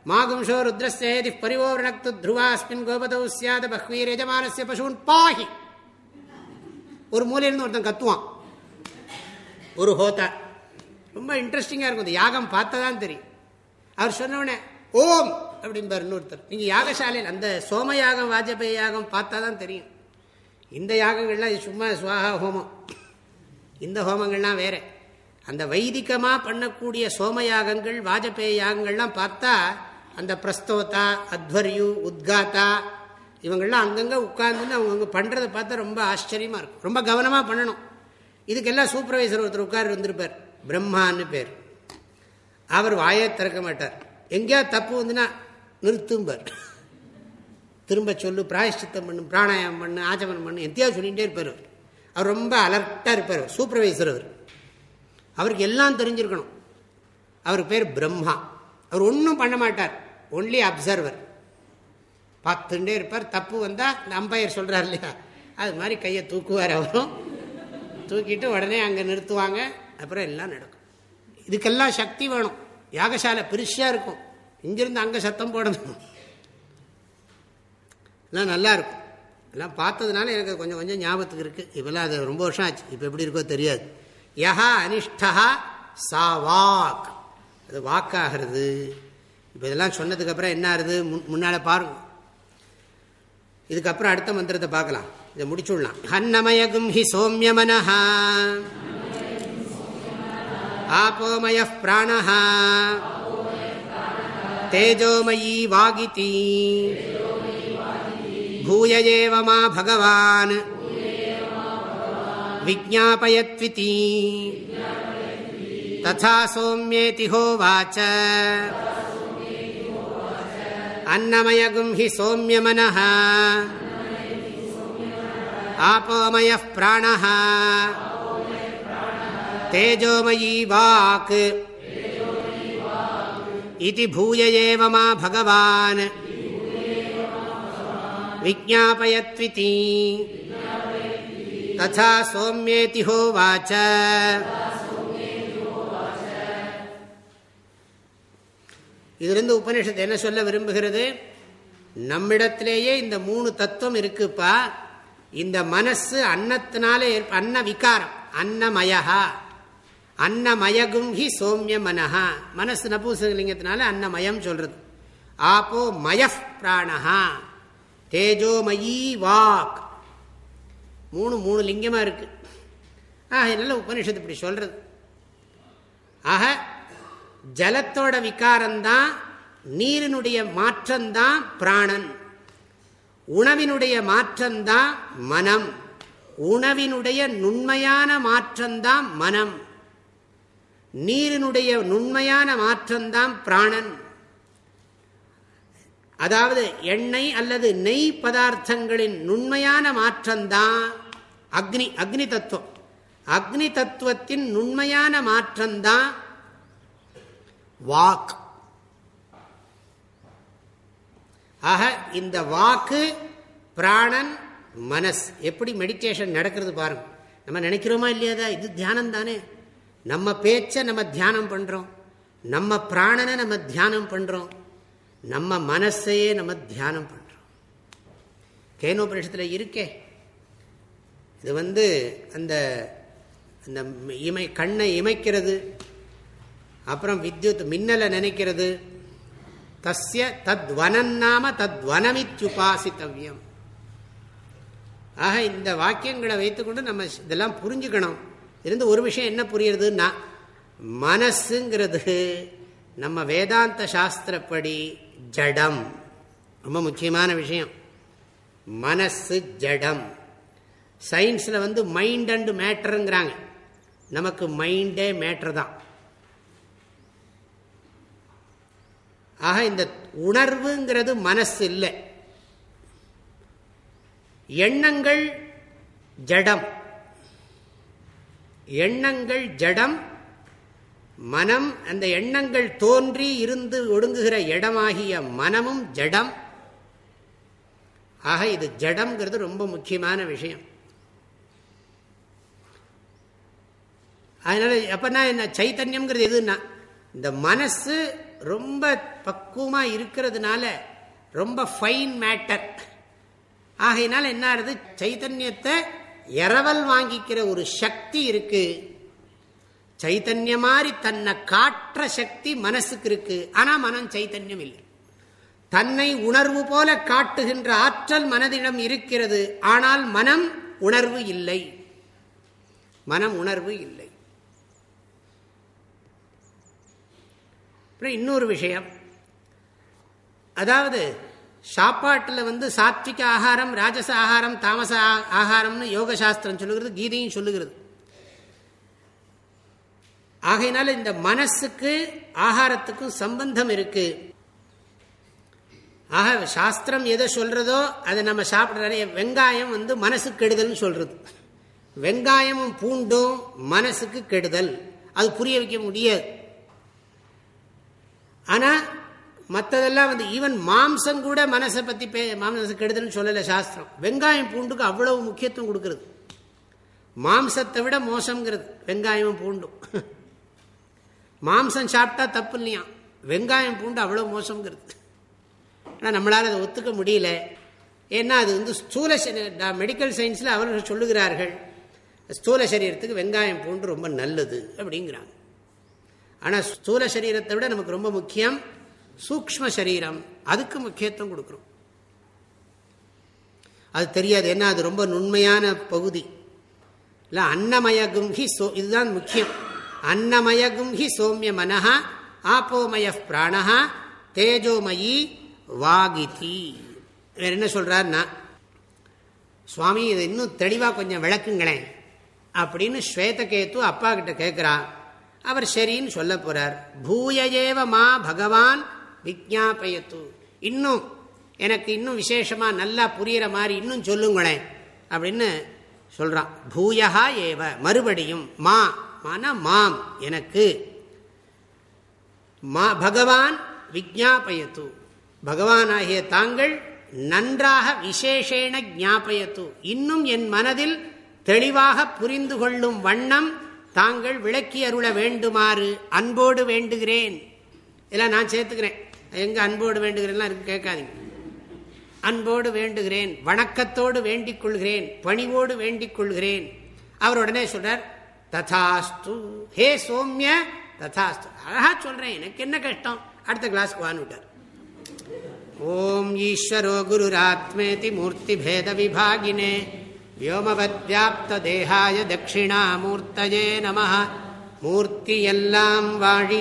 மாகும்சோ ருத்ரஸ்யேதி பரிவோர்ணக்து த்ருவாஸ்மின் கோபதௌ சியாத பஹ்வீர் எஜமானஸ்ய பசூன் பாஹி ஒரு மூலையிலிருந்து ஒருத்தன் கத்துவான் ஒரு ஹோதா ரொம்ப இன்ட்ரெஸ்டிங்காக இருக்கும். இந்த யாகம் பார்த்தாதான் தெரியும். அவர் சொன்னவுடனே ஓம்! அப்படின்பார் இன்னொருத்தர். நீங்கள் யாகசாலையில் அந்த சோம யாகம் வாஜபேய யாகம் பார்த்தா தான் தெரியும். இந்த யாகங்கள்லாம் இது சும்மா சுவாகா ஹோமம். இந்த ஹோமங்கள்லாம் வேற. அந்த வைதிகமாக பண்ணக்கூடிய சோம யாகங்கள் வாஜபேய யாகங்கள்லாம் பார்த்தா அந்த பிரஸ்தோதா அத்வர்யு உத்காத்தா இவங்கள்லாம் அங்கங்கே உட்கார்ந்துன்னு அவங்கவுங்க பண்ணுறதை பார்த்தா ரொம்ப ஆச்சரியமாக இருக்கும். ரொம்ப கவனமாக பண்ணணும். இதுக்கெல்லாம் சூப்பர்வைசர் ஒருத்தர் உட்கார் வந்திருப்பார். பிரம்மான்னு பேர். அவர் வாயே திறக்க மாட்டார். எங்கேயாவது தப்பு வந்துன்னா நிறுத்தும்பார். திரும்ப சொல்லு பிராயஷ்டித்தம் பண்ணு பிராணாயம் பண்ணு ஆச்சமனம் பண்ணு எத்தையாவது சொல்லிகிட்டே இருப்பார் அவர். அவர் ரொம்ப அலர்ட்டாக இருப்பார் சூப்பர்வைசர் அவர். அவருக்கு எல்லாம் தெரிஞ்சிருக்கணும். அவர் பேர் பிரம்மா. அவர் ஒன்றும் பண்ண மாட்டார். ஒன்லி அப்சர்வர் பார்த்துட்டே இருப்பார். தப்பு வந்தால் இந்த அம்பையர் சொல்கிறார் இல்லையா? அது மாதிரி கையை தூக்குவார் அவரும். தூக்கிட்டு உடனே அங்கே நிறுத்துவாங்க. அப்புறம் எல்லாம் நடக்கும். இதுக்கெல்லாம் சக்தி வேணும். யாகசாலை பெருசாக இருக்கும். இங்கிருந்து அங்கே சத்தம் போடணும். எல்லாம் நல்லா இருக்கும். எல்லாம் பார்த்ததுனால எனக்கு கொஞ்சம் கொஞ்சம் ஞாபகத்துக்கு இருக்குது இப்போல்லாம் அது ரொம்ப வருஷம் ஆச்சு. இப்போ எப்படி இருக்கோ தெரியாது. யஹா அனிஷ்டா சா வாக். அது வாக்காகிறது இப்போ இதெல்லாம் சொன்னதுக்கப்புறம் என்ன ஆகுது முன் முன்னால் பாருங்க. இதுக்கப்புறம் அடுத்த மந்திரத்தை பார்க்கலாம். இதை முடிச்சுடலாம் ஹன்னமயகும் ஹி சோமியமனஹா. आपोमयः प्राणः। तेजोमयी वागिति। भूय एव मा भगवान्। विज्ञापयत्विति। तथा सोम्येति होवाच। अन्नमयगुं हि सौम्यमनः। आपोमयः प्राणः। தேஜோமயீ வாக்கு இது பூய ஏவ மா பகவான். விஜாபயத்விதி ததா சோமியேதி ஹோவாச்ச. இதிலிருந்து உபனிஷத்து என்ன சொல்ல விரும்புகிறது? நம்மிடத்திலேயே இந்த மூணு தத்துவம் இருக்குப்பா. இந்த மனசு அன்னத்தினால அன்ன விகாரம் அன்னமயா அன்னமயகும் ஹி சோமிய மனஹா. மனசு நபூசலிங்கத்தினால அன்னமயம் சொல்றது. ஆப்போ மய பிராணஹா. தேஜோமயி வாக். மூணு மூணு லிங்கமா இருக்கு. ஆக நல்ல உபனிஷத்து இப்படி சொல்றது. ஆக ஜலத்தோட விகாரம்தான் நீரினுடைய மாற்றம்தான் பிராணன். உணவினுடைய மாற்றம்தான் மனம். உணவினுடைய நுண்மையான மாற்றம்தான் மனம். நீரினுடைய நுண்மையான மாற்றம்தான் பிராணன். அதாவது எண்ணெய் அல்லது நெய் பதார்த்தங்களின் நுண்மையான மாற்றம்தான் அக்னி அக்னி தத்துவம். அக்னி தத்துவத்தின் நுண்மையான மாற்றம்தான் வாக். ஆக இந்த வாக்கு பிராணன் மனஸ். எப்படி மெடிடேஷன் நடக்கிறது பாருங்க. நம்ம நினைக்கிறோமா இல்லையாதா? இது தியானம் தானே நம்ம பேச்சை நம்ம தியானம் பண்றோம். நம்ம பிராணனை நம்ம தியானம் பண்றோம். நம்ம மனசையே நம்ம தியானம் பண்றோம். கேனோபரிஷத்தில் இருக்கே. இது வந்து அந்த அந்த இமை கண்ணை இமைக்கிறது அப்புறம் வித்யுத் மின்னலை நினைக்கிறது. தஸ்ய தத்வனம் நாம தத் ஆக இந்த வாக்கியங்களை வைத்துக்கொண்டு நம்ம இதெல்லாம் புரிஞ்சுக்கணும். இருந்து ஒரு விஷயம் என்ன புரியுறதுன்னா மனசுங்கிறது நம்ம வேதாந்த சாஸ்திரப்படி ஜடம். ரொம்ப முக்கியமான விஷயம். மனசு ஜடம். சயின்ஸில் வந்து மைண்ட் அண்ட் மேட்டருங்கிறாங்க நமக்கு மைண்டே மேட்டர் தான். ஆக இந்த உணர்வுங்கிறது மனசு இல்லை. எண்ணங்கள் ஜடம். எண்ணங்கள் ஜடம் மனம் அந்த எண்ணங்கள் தோன்றி இருந்து ஒடுங்குகிற இடமாகிய மனமும் ஜடம். ஆக இது ஜடம்ங்கிறது ரொம்ப முக்கியமான விஷயம். அதனால அப்பனா என்ன சைத்தன்யம்ங்கிறது எதுன்னா இந்த மனசு ரொம்ப பக்குவமாக இருக்கிறதுனால ரொம்ப ஃபைன் மேட்டர் ஆகையினால என்ன ஆகுது? சைத்தன்யத்தை இரவல் வாங்கிக்கிற ஒரு சக்தி இருக்கு. சைத்தன்ய மாதிரி தன்னை காற்ற சக்தி மனசுக்கு இருக்கு. ஆனா மனம் சைத்தன்யம் இல்லை. தன்னை உணர்வு போல காட்டுகின்ற ஆற்றல் மனதிடம் இருக்கிறது. ஆனால் மனம் உணர்வு இல்லை. மனம் உணர்வு இல்லை. இன்னொரு விஷயம். அதாவது சாப்பாட்டில் வந்து சாத்விக ஆகாரம் ராஜச ஆகாரம் தாமச ஆகாரம்னு யோக சாஸ்திரம் சொல்லுகிறது கீதையும் சொல்லுகிறது. ஆகையினால இந்த மனசுக்கு ஆகாரத்துக்கும் சம்பந்தம் இருக்கு. ஆக சாஸ்திரம் எதை சொல்றதோ அதை நம்ம சாப்பிட்ற வெங்காயம் வந்து மனசுக்கு கெடுதல்னு சொல்றது. வெங்காயமும் பூண்டும் மனசுக்கு கெடுதல். அது புரிய வைக்க முடியாது. ஆனால் மற்றதெல்லாம் வந்து ஈவன் மாம்சம் கூட மனசை பற்றி பே மாம்சம் கெடுதல்னு சொல்லலை சாஸ்திரம். வெங்காயம் பூண்டுக்கு அவ்வளவு முக்கியத்துவம் கொடுக்கறது. மாம்சத்தை விட மோசங்கிறது வெங்காயமும் பூண்டும். மாம்சம் சாப்பிட்டா தப்பு இல்லையா? வெங்காயம் பூண்டு அவ்வளோ மோசங்கிறது ஆனால் நம்மளால் அதை ஒத்துக்க முடியல. ஏன்னா அது வந்து ஸ்தூல மெடிக்கல் சயின்ஸில் அவர்கள் சொல்லுகிறார்கள் ஸ்தூல சரீரத்துக்கு வெங்காயம் பூண்டு ரொம்ப நல்லது அப்படிங்கிறாங்க. ஆனால் ஸ்தூல சரீரத்தை விட நமக்கு ரொம்ப முக்கியம் சூக்ம சரீரம். அதுக்கு முக்கியத்துவம் கொடுக்குறோம் அது தெரியாது. ஏன்னா அது ரொம்ப நுண்மையான பகுதி. இல்லை அன்னமய கும்ஹி சோ இதுதான் முக்கியம். அன்னமய கும்ஹி சோமிய மனஹா ஆப்போமய பிராணஹா தேஜோமயி வாகிதி. வேற என்ன சொல்றாருன்னா சுவாமி இதை இன்னும் தெளிவாக கொஞ்சம் விளக்குங்களேன். அப்படின்னு ஸ்வேதகேத்து அப்பா கிட்ட கேட்குறான் அவர் சரின்னு சொல்ல போறார். பூயஜேவ மா பகவான் விஜாபயத்து இன்னும் எனக்கு இன்னும் விசேஷமாக நல்லா புரியிற மாதிரி இன்னும் சொல்லுங்களேன் அப்படின்னு சொல்கிறான் பூயகா ஏவ மறுபடியும் மா மன மாம் எனக்கு. மா பகவான் விஜாபயத்து பகவானாகிய தாங்கள் நன்றாக விசேஷேன ஜாபயத்து இன்னும் என் மனதில் தெளிவாக புரிந்து கொள்ளும் வண்ணம் தாங்கள் விளக்கி அருள வேண்டுமாறு அன்போடு வேண்டுகிறேன். இதெல்லாம் நான் சேர்த்துக்கிறேன். எங்க அன்போடு வேண்டுகிறேன்லாம் இருக்கு கேட்காதீங்க. அன்போடு வேண்டுகிறேன் வணக்கத்தோடு வேண்டிக் கொள்கிறேன் பணிவோடு வேண்டிக் கொள்கிறேன் அவர் உடனே சொல்றார் ததாஸ்து. ஹே சோம்ய ததாஸ்து. அழகா சொல்றேன் எனக்கு என்ன கஷ்டம்? அடுத்த கிளாஸ்க்கு வான்னு ஓம் ஈஸ்வரோ குருராத்மேதி மூர்த்தி பேத விபாகினே வியோமவத்யாப்தேகாய தட்சிணாமூர்த்தஜே நம மூர்த்தி எல்லாம் வாழி